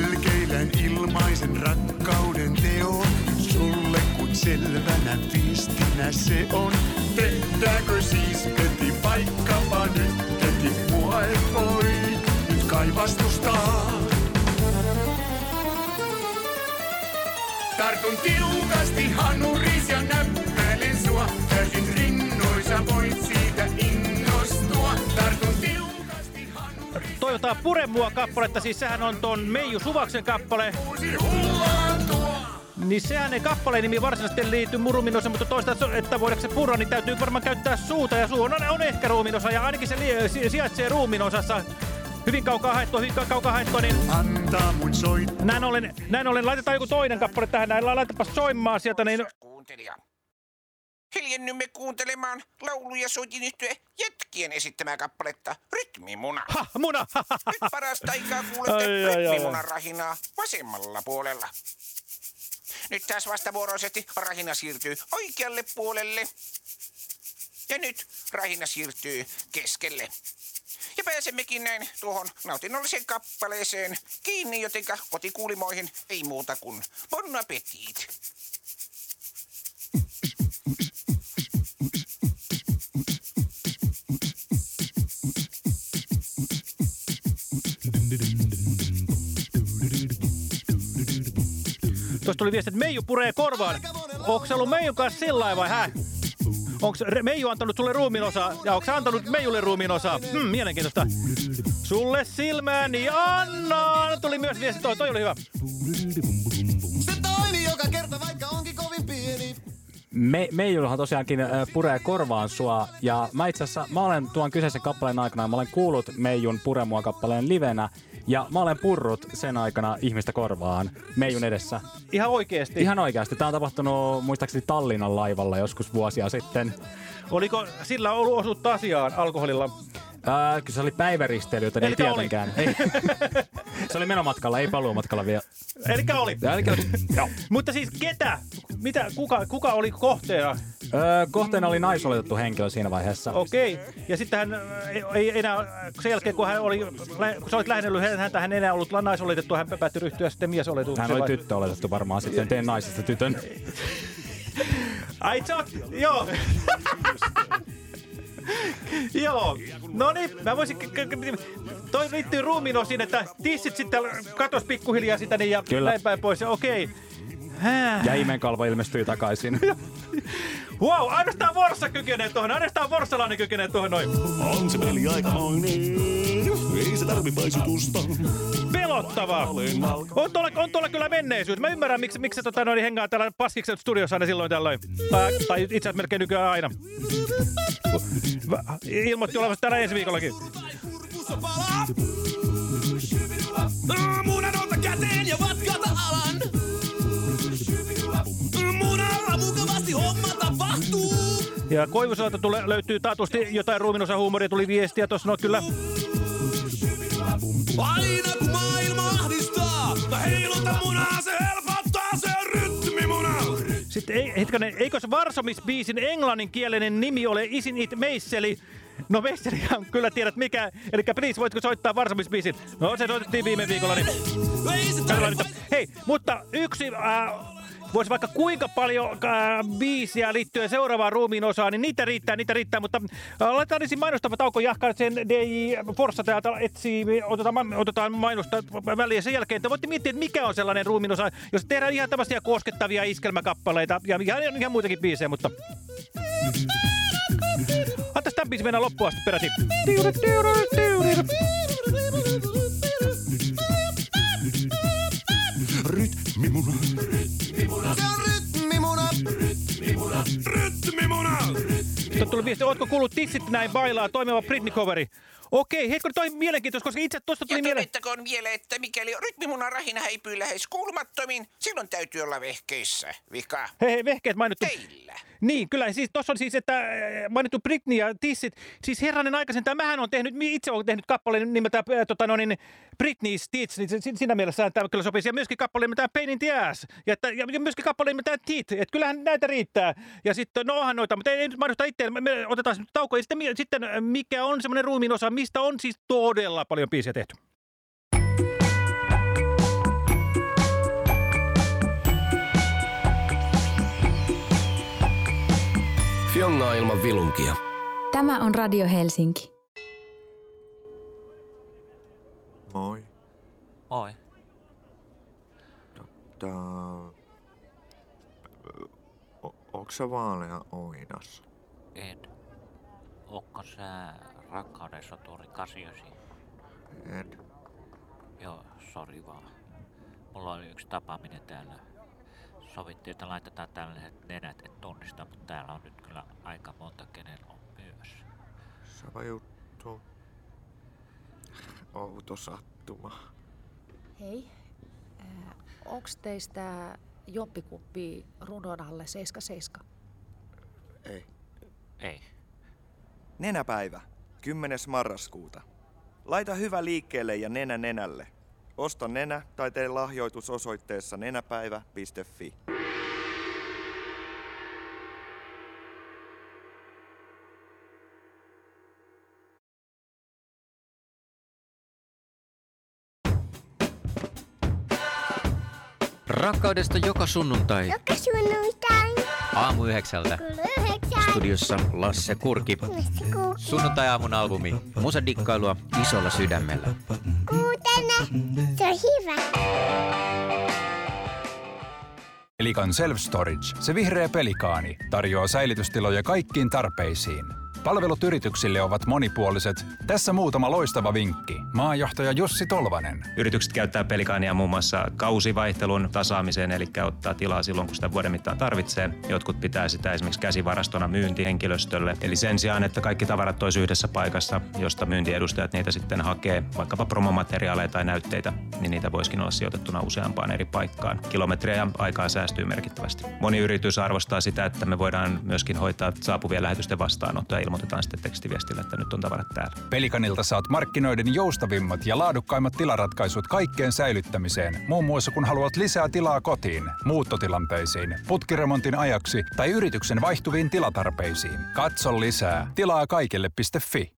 Elkeilän ilmaisen rakkauden teon, sulle kun selvänä viestinä se on. Tehdäänkö siis heti vaikkapa nyt heti mua et voi nyt kai vastustaa. Tartun tiukasti hanuris ja näppäilen Toivotaan Pure mua kappaletta, siis sehän on ton Meiju Suvaksen kappale. Niin sehän ei kappaleen nimi varsinaisesti liity muruminosa, mutta toista, että voidaanko se purra, niin täytyy varmaan käyttää suuta ja suu on, on ehkä ruuminosa ja ainakin se li- sijaitsee ruuminosassa. Hyvin kaukaa haettua, hyvin kaukaa haettua, niin... Antaa mun soit. Näin ollen, näin ollen, laitetaan joku toinen kappale tähän, näin laitapa soimaan sieltä, niin... Kuuntelija. Hiljennymme kuuntelemaan laulu- ja soitinystye jätkien esittämää kappaletta Rytmimuna. Ha, muna! Nyt parasta aikaa kuulette Ai, ai, ai, ai. Rytmimunan rahinaa vasemmalla puolella. Nyt taas vastavuoroisesti rahina siirtyy oikealle puolelle. Ja nyt rahina siirtyy keskelle. Ja pääsemmekin näin tuohon nautinnolliseen kappaleeseen kiinni, jotenka kotikuulimoihin ei muuta kuin bon appetit. Tuosta tuli viesti, että Meiju puree korvaan. Onko se ollut Meijun kanssa sillä vai hä? Onko Meiju antanut sulle ruuminosaa ja onko antanut Meijulle ruuminosaa? Hmm, mielenkiintoista. Sulle silmäni annan. Tuli myös viesti, toi, toi oli hyvä. Se toimi joka kerta, vaikka onkin kovin pieni. Me, Meijullahan tosiaankin äh, puree korvaan sua, ja mä itse asiassa, mä olen tuon kyseisen kappaleen aikana, mä olen kuullut Meijun Pure mua kappaleen livenä, ja mä olen purrut sen aikana ihmistä korvaan Meijun edessä. Ihan oikeesti? Ihan oikeasti. Tämä on tapahtunut muistaakseni Tallinnan laivalla joskus vuosia sitten. Oliko sillä ollut osuutta asiaan alkoholilla? Ää, kyllä se oli päiväristeily, joten ei Elikkä oli. tietenkään. Ei. se oli menomatkalla, ei paluumatkalla vielä. Elikkä oli. Elikkä, joo. Mutta siis ketä? Mitä, kuka, kuka oli kohteena? Öö, kohteena oli naisoletettu henkilö siinä vaiheessa. Okei. Ja sitten hän ei, ei enää, sen jälkeen kun hän oli, kun sä olit lähennellyt häntä, hän ei enää ollut naisoletettu, hän päätti ryhtyä sitten miesoletukseen. Hän oli vai? tyttö oletettu varmaan sitten, teen naisesta tytön. Ai sä oot, joo. Joo, no niin, mä voisin, toi liittyy ruumiin osiin, että tissit sitten katos pikkuhiljaa sitä niin ja Kyllä. näin päin pois, okei. Hää. Ja imenkalvo ilmestyi takaisin. Wow, ainoastaan Vorsa kykenee tuohon, ainoastaan Vorsalainen kykenee tuohon noin. On se peli aikamoinen, ei se tarvi paisutusta. Pelottavaa. On tuolla, on tuolla kyllä menneisyys. Mä ymmärrän, miksi, miksi tota, noin, hengaa täällä Paskiksen studiossa aina silloin tällöin. Tai, tai itse asiassa melkein nykyään aina. Ilmoitti olevansa täällä ensi viikollakin. Ja Koivuselta tule, löytyy taatusti jotain ruuminosa huumoria, tuli viestiä tuossa, no kyllä. Aina kun maailma ahdistaa, mä heiluta munaa, se helpottaa, se on rytmimuna. Sitten ei, hetkonen, eikö se Varsomis-biisin englanninkielinen nimi ole Isin It Meisseli? No Meisseli on kyllä tiedät mikä. Eli please, voitko soittaa Varsomis-biisin? No se soitettiin viime viikolla, niin katsotaan nyt. Hei, mutta yksi... Äh, Voisi vaikka kuinka paljon äh, biisiä liittyen seuraavaan ruumiin osaan, niin niitä riittää, niitä riittää, mutta äh, laitetaan ensin mainostava tauko jahkaa sen DJ Forssa täältä etsii, otetaan, otetaan mainosta väliin sen jälkeen, te voitte miettiä, että mikä on sellainen ruumiin osa, jos tehdään ihan tämmöisiä koskettavia iskelmäkappaleita ja, ja ihan muitakin biisejä, mutta Antaisi tämän biisin mennä loppuun asti peräti. Rytmimuna. Se Rytmimuna. Nyt tuli viesti, ootko kuullut Tissit näin bailaa toimiva Britney-coveri? Okei, hetko toi mielenkiintoista, koska itse tuosta tuli Ja mieleen... todettakoon vielä, että mikäli rytmimunan rahina häipyy lähes kuulumattomiin, silloin täytyy olla vehkeissä vika. Hei, hei, vehkeet mainittu. Teillä. Niin, kyllä. Siis tuossa on siis, että äh, mainittu Britney ja Tissit. Siis herranen aikaisen, tämähän on tehnyt, itse olen tehnyt kappaleen nimeltä äh, tota, no, niin, Britney's Tits, niin siinä mielessä tämä kyllä sopisi. Ja myöskin kappaleen nimeltään Pain in the Ass. Ja, ja, myöskin kappaleen nimeltään Tit. Että kyllähän näitä riittää. Ja sitten, no onhan noita, mutta ei, ei nyt mainosta itse. Me, otetaan nyt tauko. Ja sitten, sitten äh, mikä on semmoinen ruumiin osa, mistä on siis todella paljon biisejä tehty. Fiongaa ilman vilunkia. Tämä on Radio Helsinki. Moi. Moi. Tää... O- onks sä vaalea oinas? En. Onko sä rakkauden soturi 89? En. Joo, sori vaan. Mulla oli yksi tapaaminen täällä. Sovittiin, että laitetaan tällaiset nenät, et tunnista, mutta täällä on nyt kyllä aika monta, kenellä on myös. Sama juttu. Outo sattuma. Hei, äh, onks teistä jompikuppi runon alle 77? Ei. Ei. Nenäpäivä, 10. marraskuuta. Laita hyvä liikkeelle ja nenä nenälle. Osta nenä tai tee lahjoitus osoitteessa nenäpäivä.fi. Rakkaudesta joka sunnuntai Joka sunnuntai. aamu yhdeksältä. Yhdeksän. Studiossa Lasse Kurki. Sunnuntai-aamun albumi. Musadikkailua isolla sydämellä. Kuutena. Se on hyvä. Pelikan Self Storage, se vihreä pelikaani, tarjoaa säilytystiloja kaikkiin tarpeisiin. Palvelut yrityksille ovat monipuoliset. Tässä muutama loistava vinkki. Maajohtaja Jussi Tolvanen. Yritykset käyttää pelikaania muun muassa kausivaihtelun tasaamiseen, eli ottaa tilaa silloin, kun sitä vuoden mittaan tarvitsee. Jotkut pitää sitä esimerkiksi käsivarastona myyntihenkilöstölle. Eli sen sijaan, että kaikki tavarat olisi yhdessä paikassa, josta myyntiedustajat niitä sitten hakee, vaikkapa promomateriaaleja tai näytteitä, niin niitä voisikin olla sijoitettuna useampaan eri paikkaan. Kilometriä ja aikaa säästyy merkittävästi. Moni yritys arvostaa sitä, että me voidaan myöskin hoitaa saapuvien lähetysten vastaanottoja ja ilmoitetaan sitten tekstiviestillä, että nyt on tavarat täällä. Pelikanilta saat markkinoiden joustavimmat ja laadukkaimmat tilaratkaisut kaikkeen säilyttämiseen, muun muassa kun haluat lisää tilaa kotiin, muuttotilanteisiin, putkiremontin ajaksi tai yrityksen vaihtuviin tilatarpeisiin. Katso lisää. Tilaa kaikille.fi.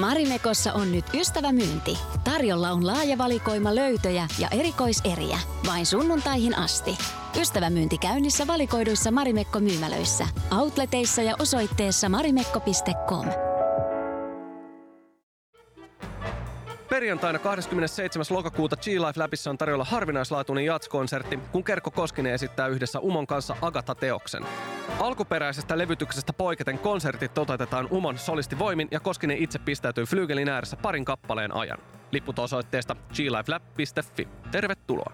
Marimekossa on nyt ystävämyynti. Tarjolla on laaja valikoima löytöjä ja erikoiseriä. Vain sunnuntaihin asti. Ystävämyynti käynnissä valikoiduissa Marimekko-myymälöissä. Outleteissa ja osoitteessa marimekko.com. Perjantaina 27. lokakuuta G-Life Labissa on tarjolla harvinaislaatuinen jatskonsertti, kun Kerkko Koskinen esittää yhdessä Umon kanssa Agatha-teoksen. Alkuperäisestä levytyksestä poiketen konsertit toteutetaan Umon solistivoimin ja Koskinen itse pistäytyy flyygelin ääressä parin kappaleen ajan. Lipput osoitteesta glifelab.fi. Tervetuloa!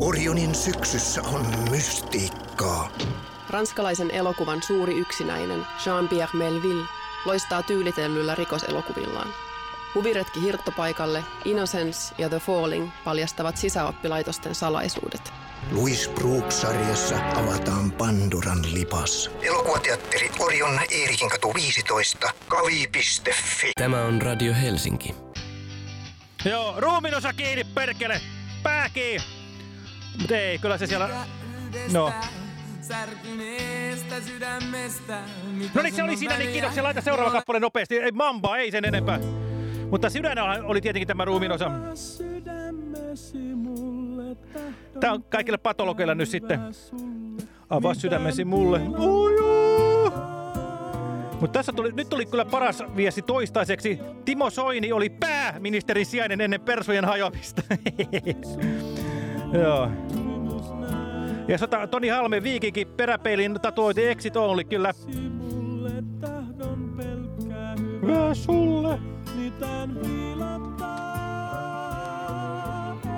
Orionin syksyssä on mystiikkaa. Ranskalaisen elokuvan suuri yksinäinen Jean-Pierre Melville loistaa tyylitellyillä rikoselokuvillaan. Huviretki hirttopaikalle, Innocence ja The Falling paljastavat sisäoppilaitosten salaisuudet. Louis Brooks-sarjassa avataan Pandoran lipas. Elokuvateatteri Orion Eerikin katu 15, kavi.fi. Tämä on Radio Helsinki. Joo, ruuminosa kiinni, perkele! Pää kiinni! Mut ei, kyllä se siellä... No. Särkyneestä sydämestä. No niin, se oli siinä, niin kiitoksia. Laita seuraava kappale nopeasti. Ei mamba, ei sen enempää. Mutta sydän oli tietenkin tämä ruuminosa. Tää on kaikille patologeilla nyt sitten. Avaa sydämesi mulle. Mutta tässä tuli, nyt tuli kyllä paras viesti toistaiseksi. Timo Soini oli pääministerin sijainen ennen persujen hajoamista. Joo. Ja sota, Toni Halme viikinkin peräpeilin tatuoiti Exit Only, kyllä. Hyvä sulle. Mitään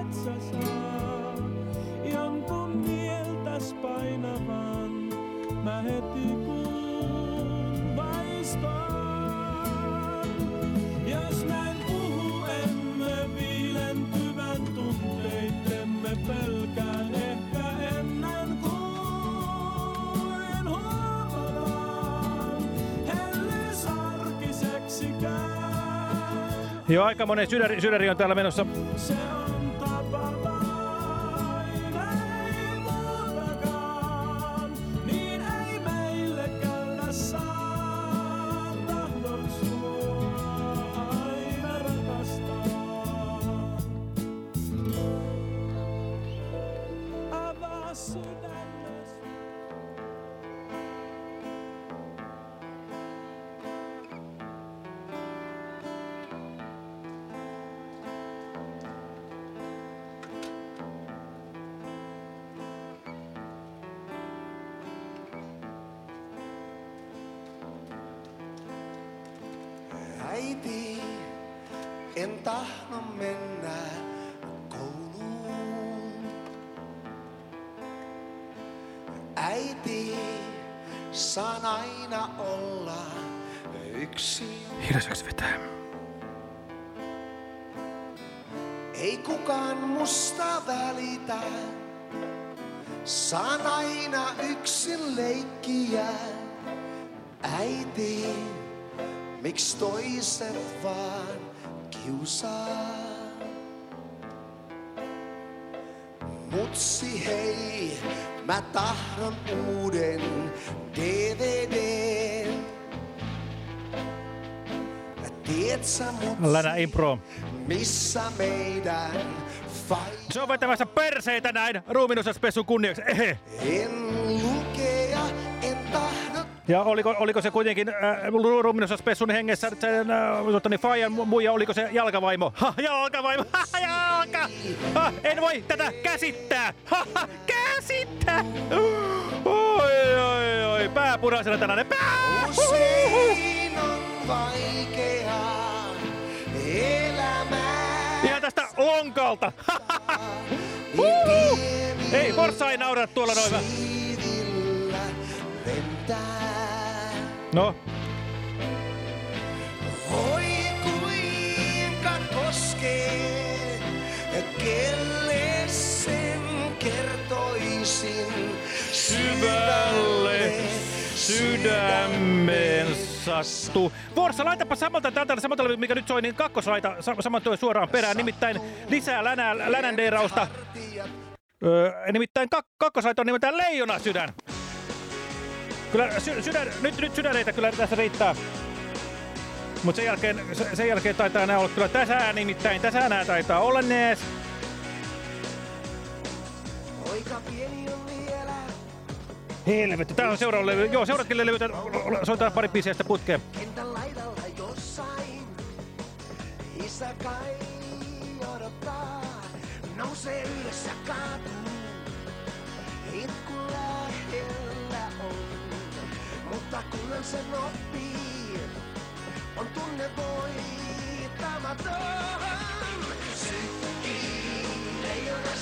et sä saa. Jonkun mieltäs painavan, mä heti vaistan. Joo, aika monen sydäri, sydäri on täällä menossa. Äiti, saan aina olla yksin. Hiljaiseksi vetää. Ei kukaan musta välitä. Saan aina yksin leikkiä. Äiti, miksi toiset vaan kiusaa? Mutsi hei, mä tahdon uuden DVDn. Tiedät sä Länä impro. missä meidän Se on vetämässä perseitä näin ruuminosaspesun kunniaksi. Ehe. En Ja oliko, oliko se kuitenkin äh, Ruminossa Spessun hengessä sen äh, niin Fajan mu- muija, oliko se jalkavaimo? Ha, jalkavaimo! Ha, jalka! Ha, en voi tätä käsittää! Ha, ha, käsittää! Oi, oi, oi, pää punaisena tänään. Pää! Usein on vaikeaa elämää. Ihan tästä lonkalta! Ei, Forssa ei naura tuolla noin. No, Oi kuinka koskee, kelle sen kertoisin syvälle sydämeen sattuu. Forssa, laitapa samalta tältä samalta mikä nyt soi, niin kakkoslaita sa saman tuo suoraan perään. Nimittäin lisää länä, länändeerausta. Öö, nimittäin kak kakkoslaita on nimeltään Leijona sydän. Kyllä sy sydän, nyt, nyt sydäneitä kyllä tässä riittää. Mutta sen jälkeen, se- sen jälkeen taitaa nää olla kyllä tässä nimittäin. Tässä nää taitaa olla nees. Helvetti, tää on seuraava levy. Joo, seuraavakin levy. Soitetaan pari biisiä sitä putkeen. Mutta kunhan sen oppii, on tunne voittamaton.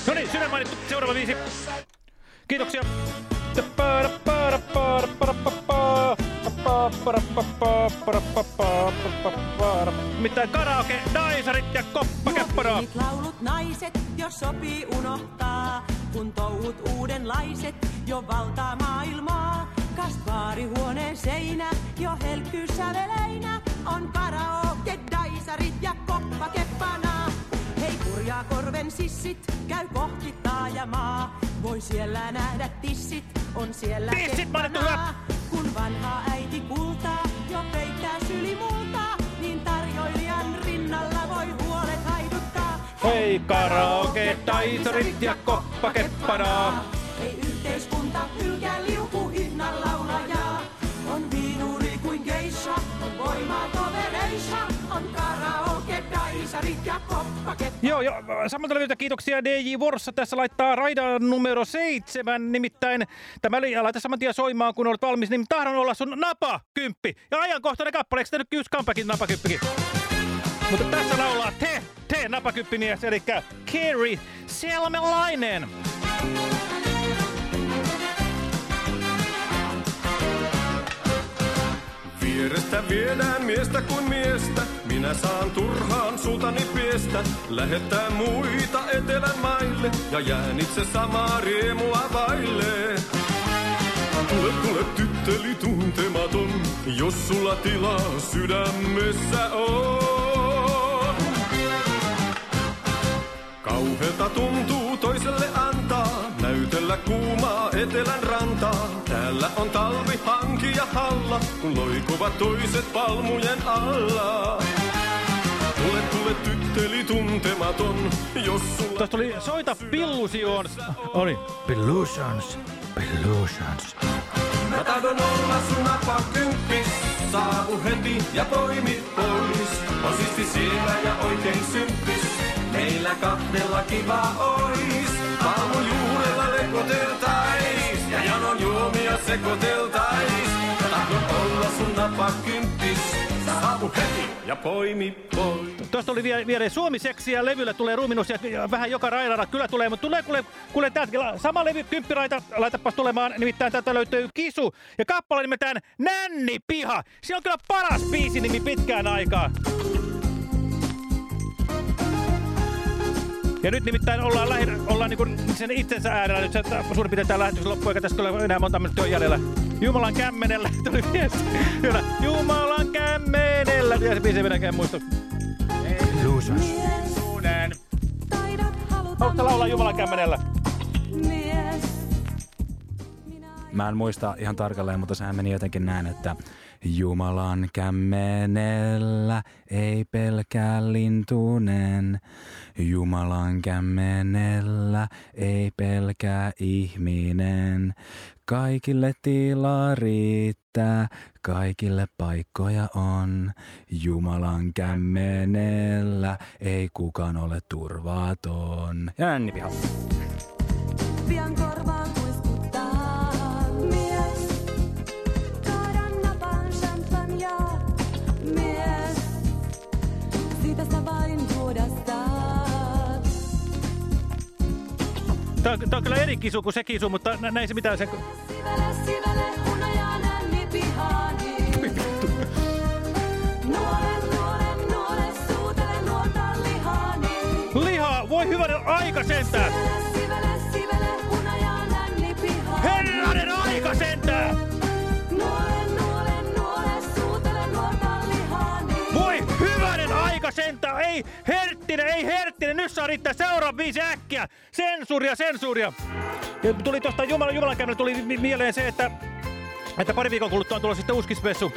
No niin, sydän mainittu. Seuraava viisi. Kiitoksia. Mitään karaoke, daisarit ja koppakeppara. Laulut naiset, jos sopii unohtaa, kun touhut uudenlaiset jo valtaa maailmaa. Kasvaarihuoneen seinä jo helkkyy säveleinä, on karaoke, daisarit ja koppakeppana. Hei kurjaa korven sissit, käy kohti taajamaa. Voi siellä nähdä tissit, on siellä mainittu, keppana. Kun vanha äiti kultaa, jo peittää syli multaa, niin tarjoilijan rinnalla voi huolet haiduttaa. Hei karaoke, daisarit ja koppakeppara. Ei yhteiskunta hylkää liuku Joo, joo, samalta levyltä kiitoksia DJ Vorssa. Tässä laittaa raida numero seitsemän, nimittäin tämä laita saman tien soimaan, kun olet valmis, niin tahdon olla sun napakymppi. Ja ajankohtainen kappale, eikö nyt just kampakin napakymppikin? Mutta tässä laulaa te, te napakyppimies, eli Kerry Selmelainen. Vierestä viedään miestä kuin miestä, minä saan turhaan sultani piestä. Lähettää muita etelän maille ja jään itse samaa riemua vaille. Tule, tule tytteli tuntematon, jos sulla tilaa sydämessä on. Kauheelta tuntuu toiselle antaa, näytellä kuumaa etelän rantaa. Täällä on talvi, ja halla, kun loikuvat toiset palmujen alla. Tule, tule tytteli tuntematon, jos sulla... Tuosta tuli Soita Pillusions. Oli Pillusions. Pillusions. Mä tahdon olla sun napakymppis, saavu heti ja poimi pois. On siisti siellä ja oikein symppis, meillä kahdella kiva ois. Aamun juurella lekoteltais ja janon juomia sekoiteltais. Heti ja poimi pois. Tuosta oli vie- viereen Suomi-seksiä, levyllä tulee ruuminus ja, vähän joka raidalla kyllä tulee, mutta tulee kuule, kuule täältäkin la- sama levy, kymppiraita, laitapas tulemaan, nimittäin täältä löytyy Kisu ja kappale nimeltään Nänni Piha. Se on kyllä paras biisin nimi pitkään aikaa. Ja nyt nimittäin ollaan, lähinnä, ollaan niinku sen itsensä äärellä nyt se, että suurin piirtein tämä lähetys loppuu, eikä tässä kyllä enää monta minuuttia on jäljellä. Jumalan kämmenellä tuli viesti. Hyvä. Jumalan kämmenellä. Ja se biisi ei minäkään muistu. Illuunen. Haluatko laulaa Jumalan kämmenellä? Mies. Mä en muista ihan tarkalleen, mutta sehän meni jotenkin näin, että Jumalan kämmenellä ei pelkää lintunen. Jumalan kämmenellä ei pelkää ihminen. Kaikille tilaa riittää, kaikille paikkoja on. Jumalan kämmenellä ei kukaan ole turvaton. Piha. Tää, on- tää on kyllä eri kisu kuin se kisu, mutta nä, näin se mitään se... Sivele, sivele, hunaja nänni pihaani. Nuoren, nuoren, nuore, suutele nuorta lihaani. Liha, voi hyvänen aika sentään! Herranen aika sentään! Aika sentään! Ei Herttinen, ei Herttinen! Nyt saa riittää seuraava biisi äkkiä! Sensuuria, sensuuria! Ja tuli tuosta Jumalan, Jumalan käymältä tuli mi- mieleen se, että, että pari viikon kuluttua on tulossa sitten uskispessu.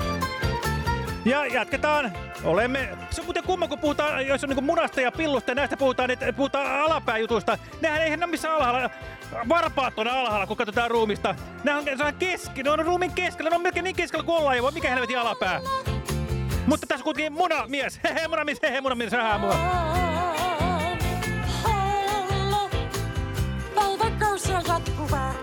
Ja jatketaan. Olemme... Se on muuten kumma, kun puhutaan, jos on niin munasta ja pillusta ja näistä puhutaan, että puhutaan alapääjutuista. Nehän eihän ne ole missään alhaalla. Varpaat on alhaalla, kun katsotaan ruumista. Nämä on, on keski, ne on ruumin keskellä. Ne on melkein niin keskellä kuin ollaan. ja voi Mikä helvetin alapää? Mutta tässä kuitenkin munamies. Hehe, munamies, hehe, munamies, rahaa mua. Hallo, päiväkausia jatkuvaa.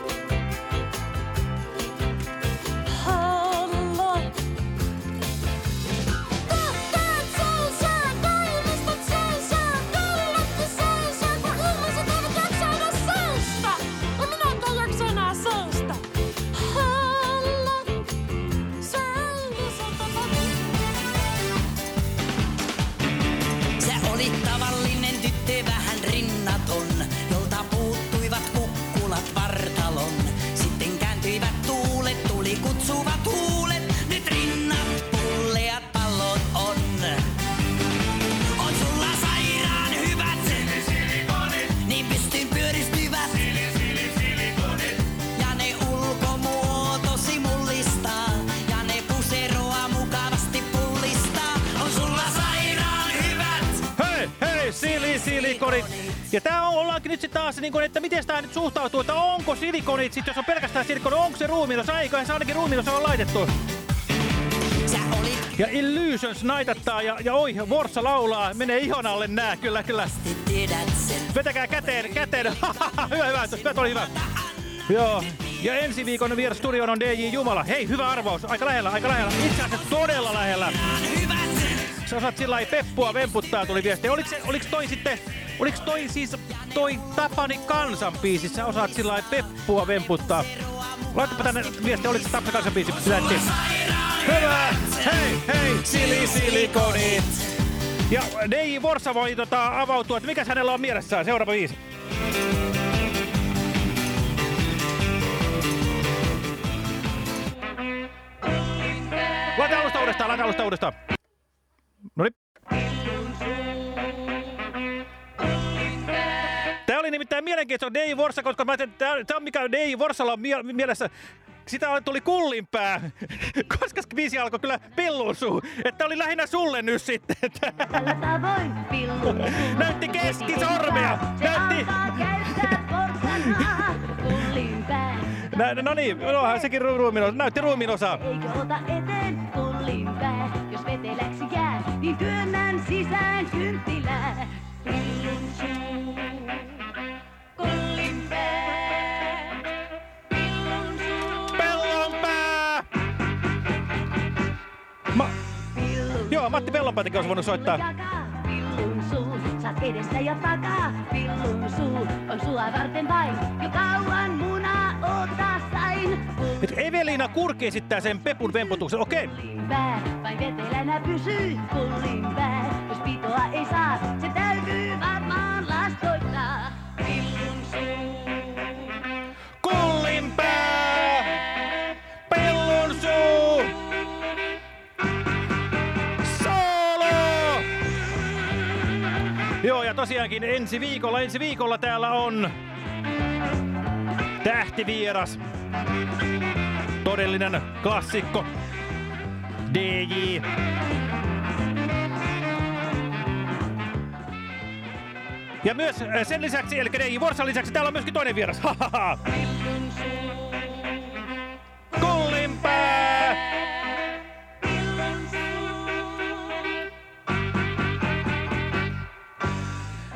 Sitten taas, niin kuin, että miten tää nyt suhtautuu, että onko silikonit sit, jos on pelkästään silikoni, onko se ruumiinosa, eiköhän se ainakin ruumiinosa on laitettu. Ja Illusions naitattaa ja, ja oi, Vorsa laulaa, menee ihon alle nää, kyllä, kyllä. Vetäkää käteen, käteen. hyvä, hyvä, hyvä, oli hyvä. Joo. Ja ensi viikon vieras studioon on DJ Jumala. Hei, hyvä arvaus. Aika lähellä, aika lähellä. Itse asiassa todella lähellä. Sä osaat sillä lailla peppua vemputtaa, tuli viesti. Oliks, se, oliks toi sitten, oliks toi siis toi Tapani kansanbiisi? Sä osaat sillä peppua vemputtaa. Laitapa tänne viesti, oliks se Tapani kansanbiisi? Lähti. Hyvä! Hei, hei, sili, silikonit! Ja DJ Vorsa voi tota, avautua, että mikä hänellä on mielessään. Seuraava viisi. Laita alusta uudestaan, laita alusta uudestaan. Tää nimittäin mielenkiintoista Dei Vorsa, koska mä ajattelin, että tää on mikä Dei Vorsalla on mie mielessä. Sitä tuli kullinpää, koska biisi alkoi kyllä pillun suu. Että oli lähinnä sulle nyt sitten. Näytti keskisormea. Näytti... Nä, no niin, onhan sekin ru ruumiin. Näytti ruumiin osaa. Eikö ota eteen pullin pää? Jos veteläksi jää, niin työnnän sisään kynttilää. Pillun suu, Matti Pellonpäätäkin olisi voinut soittaa. Pillun suu, saat edessä ja takaa. Pillun suu on sua varten vain. Jo kauan munaa ottaa sain. Et Evelina Kurki esittää sen Pepun vemputuksen. Okei. Pullin pää, vain vetelänä pysyy. Pullin pää, jos pitoa ei saa, se tosiaankin ensi viikolla, ensi viikolla täällä on tähtivieras. Todellinen klassikko. DJ. Ja myös äh, sen lisäksi, eli DJ Vorsan lisäksi, täällä on myöskin toinen vieras.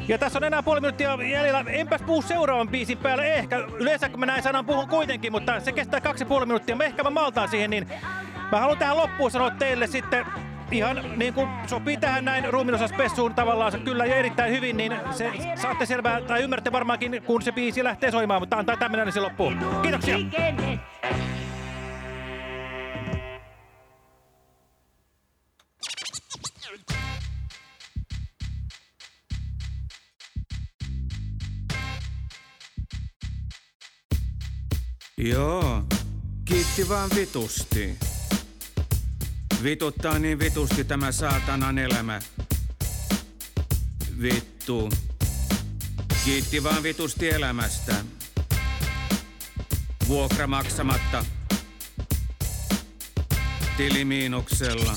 Ja tässä on enää puoli minuuttia jäljellä. Enpäs puhu seuraavan biisin päälle ehkä. Yleensä kun mä näin sanan puhun kuitenkin, mutta se kestää kaksi puoli minuuttia. Mä ehkä mä maltaan siihen, niin mä haluan tähän loppuun sanoa teille sitten ihan niin kuin sopii tähän näin ruuminosaspessuun tavallaan kyllä ja erittäin hyvin, niin se saatte selvää tai ymmärrätte varmaankin, kun se biisi lähtee soimaan, mutta antaa tämmöinen niin se loppuun. Kiitoksia! Joo, kiitti vaan vitusti. Vituttaa niin vitusti tämä saatanan elämä. Vittu. Kiitti vaan vitusti elämästä. Vuokra maksamatta. Tili miinuksella.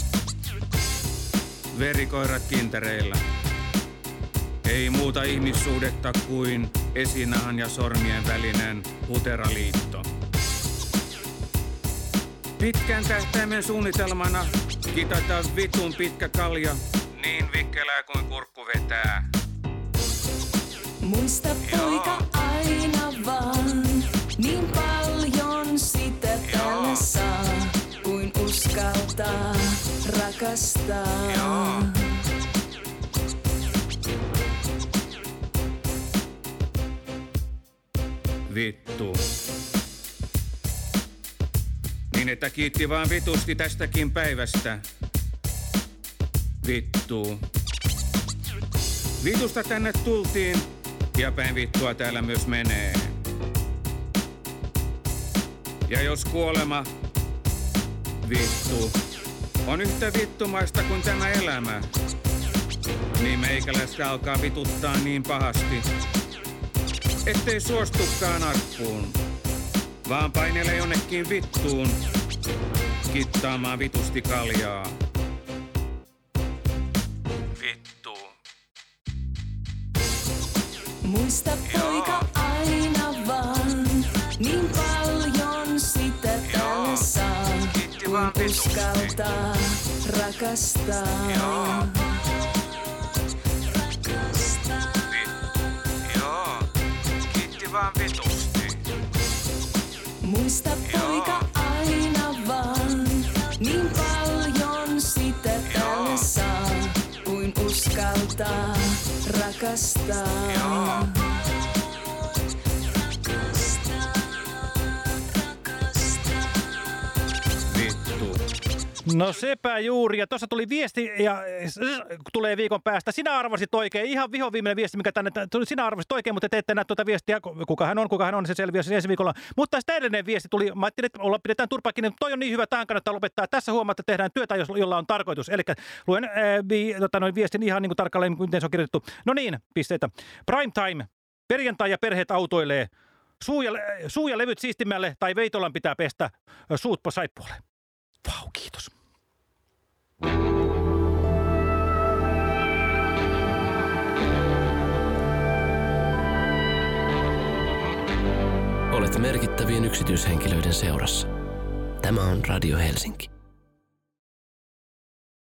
Verikoirat kintereillä. Ei muuta ihmissuhdetta kuin esinahan ja sormien välinen huteraliitto. Pitkän tähtäimen suunnitelmana kitata vitun pitkä kalja niin vikkelää kuin kurkku vetää. Muista poika aina vaan, niin paljon sitä tällä saa, kuin uskaltaa rakastaa. Vittu. Niin että kiitti vaan vitusti tästäkin päivästä. Vittu. Vitusta tänne tultiin ja päin vittua täällä myös menee. Ja jos kuolema, vittu, on yhtä vittumaista kuin tämä elämä, niin meikäläistä alkaa vituttaa niin pahasti, ettei suostukaan arppuun, vaan painelee jonnekin vittuun kittaamaan vitusti kaljaa. Vittu. Muista poika aina vaan, niin paljon sitä tällä saa, kuin uskaltaa rakastaa. Joo, uskaltaa rakastaa. Vittu. No sepä juuri, ja tuossa tuli viesti, ja tulee viikon päästä. Sinä arvasit oikein, ihan viho viimeinen viesti, mikä tänne tuli. Sinä arvasit oikein, mutta te ette näe tuota viestiä. Kuka hän on, kuka hän on, se selviää siis ensi viikolla. Mutta sitten edellinen viesti tuli, mä ajattelin, että olla pidetään turpakin, mutta toi on niin hyvä, tähän kannattaa lopettaa. Tässä huomaatte, että tehdään työtä, jolla on tarkoitus. Eli luen äh, vi, tota, noin viestin ihan niin kuin tarkalleen, miten se on kirjoitettu. No niin, pisteitä. Prime time. Perjantai ja perheet autoilee. Suu ja, suu ja levyt siistimälle tai Veitolan pitää pestä ö, suut po saippualle. Vau, kiitos. Olet merkittävien yksityishenkilöiden seurassa. Tämä on Radio Helsinki.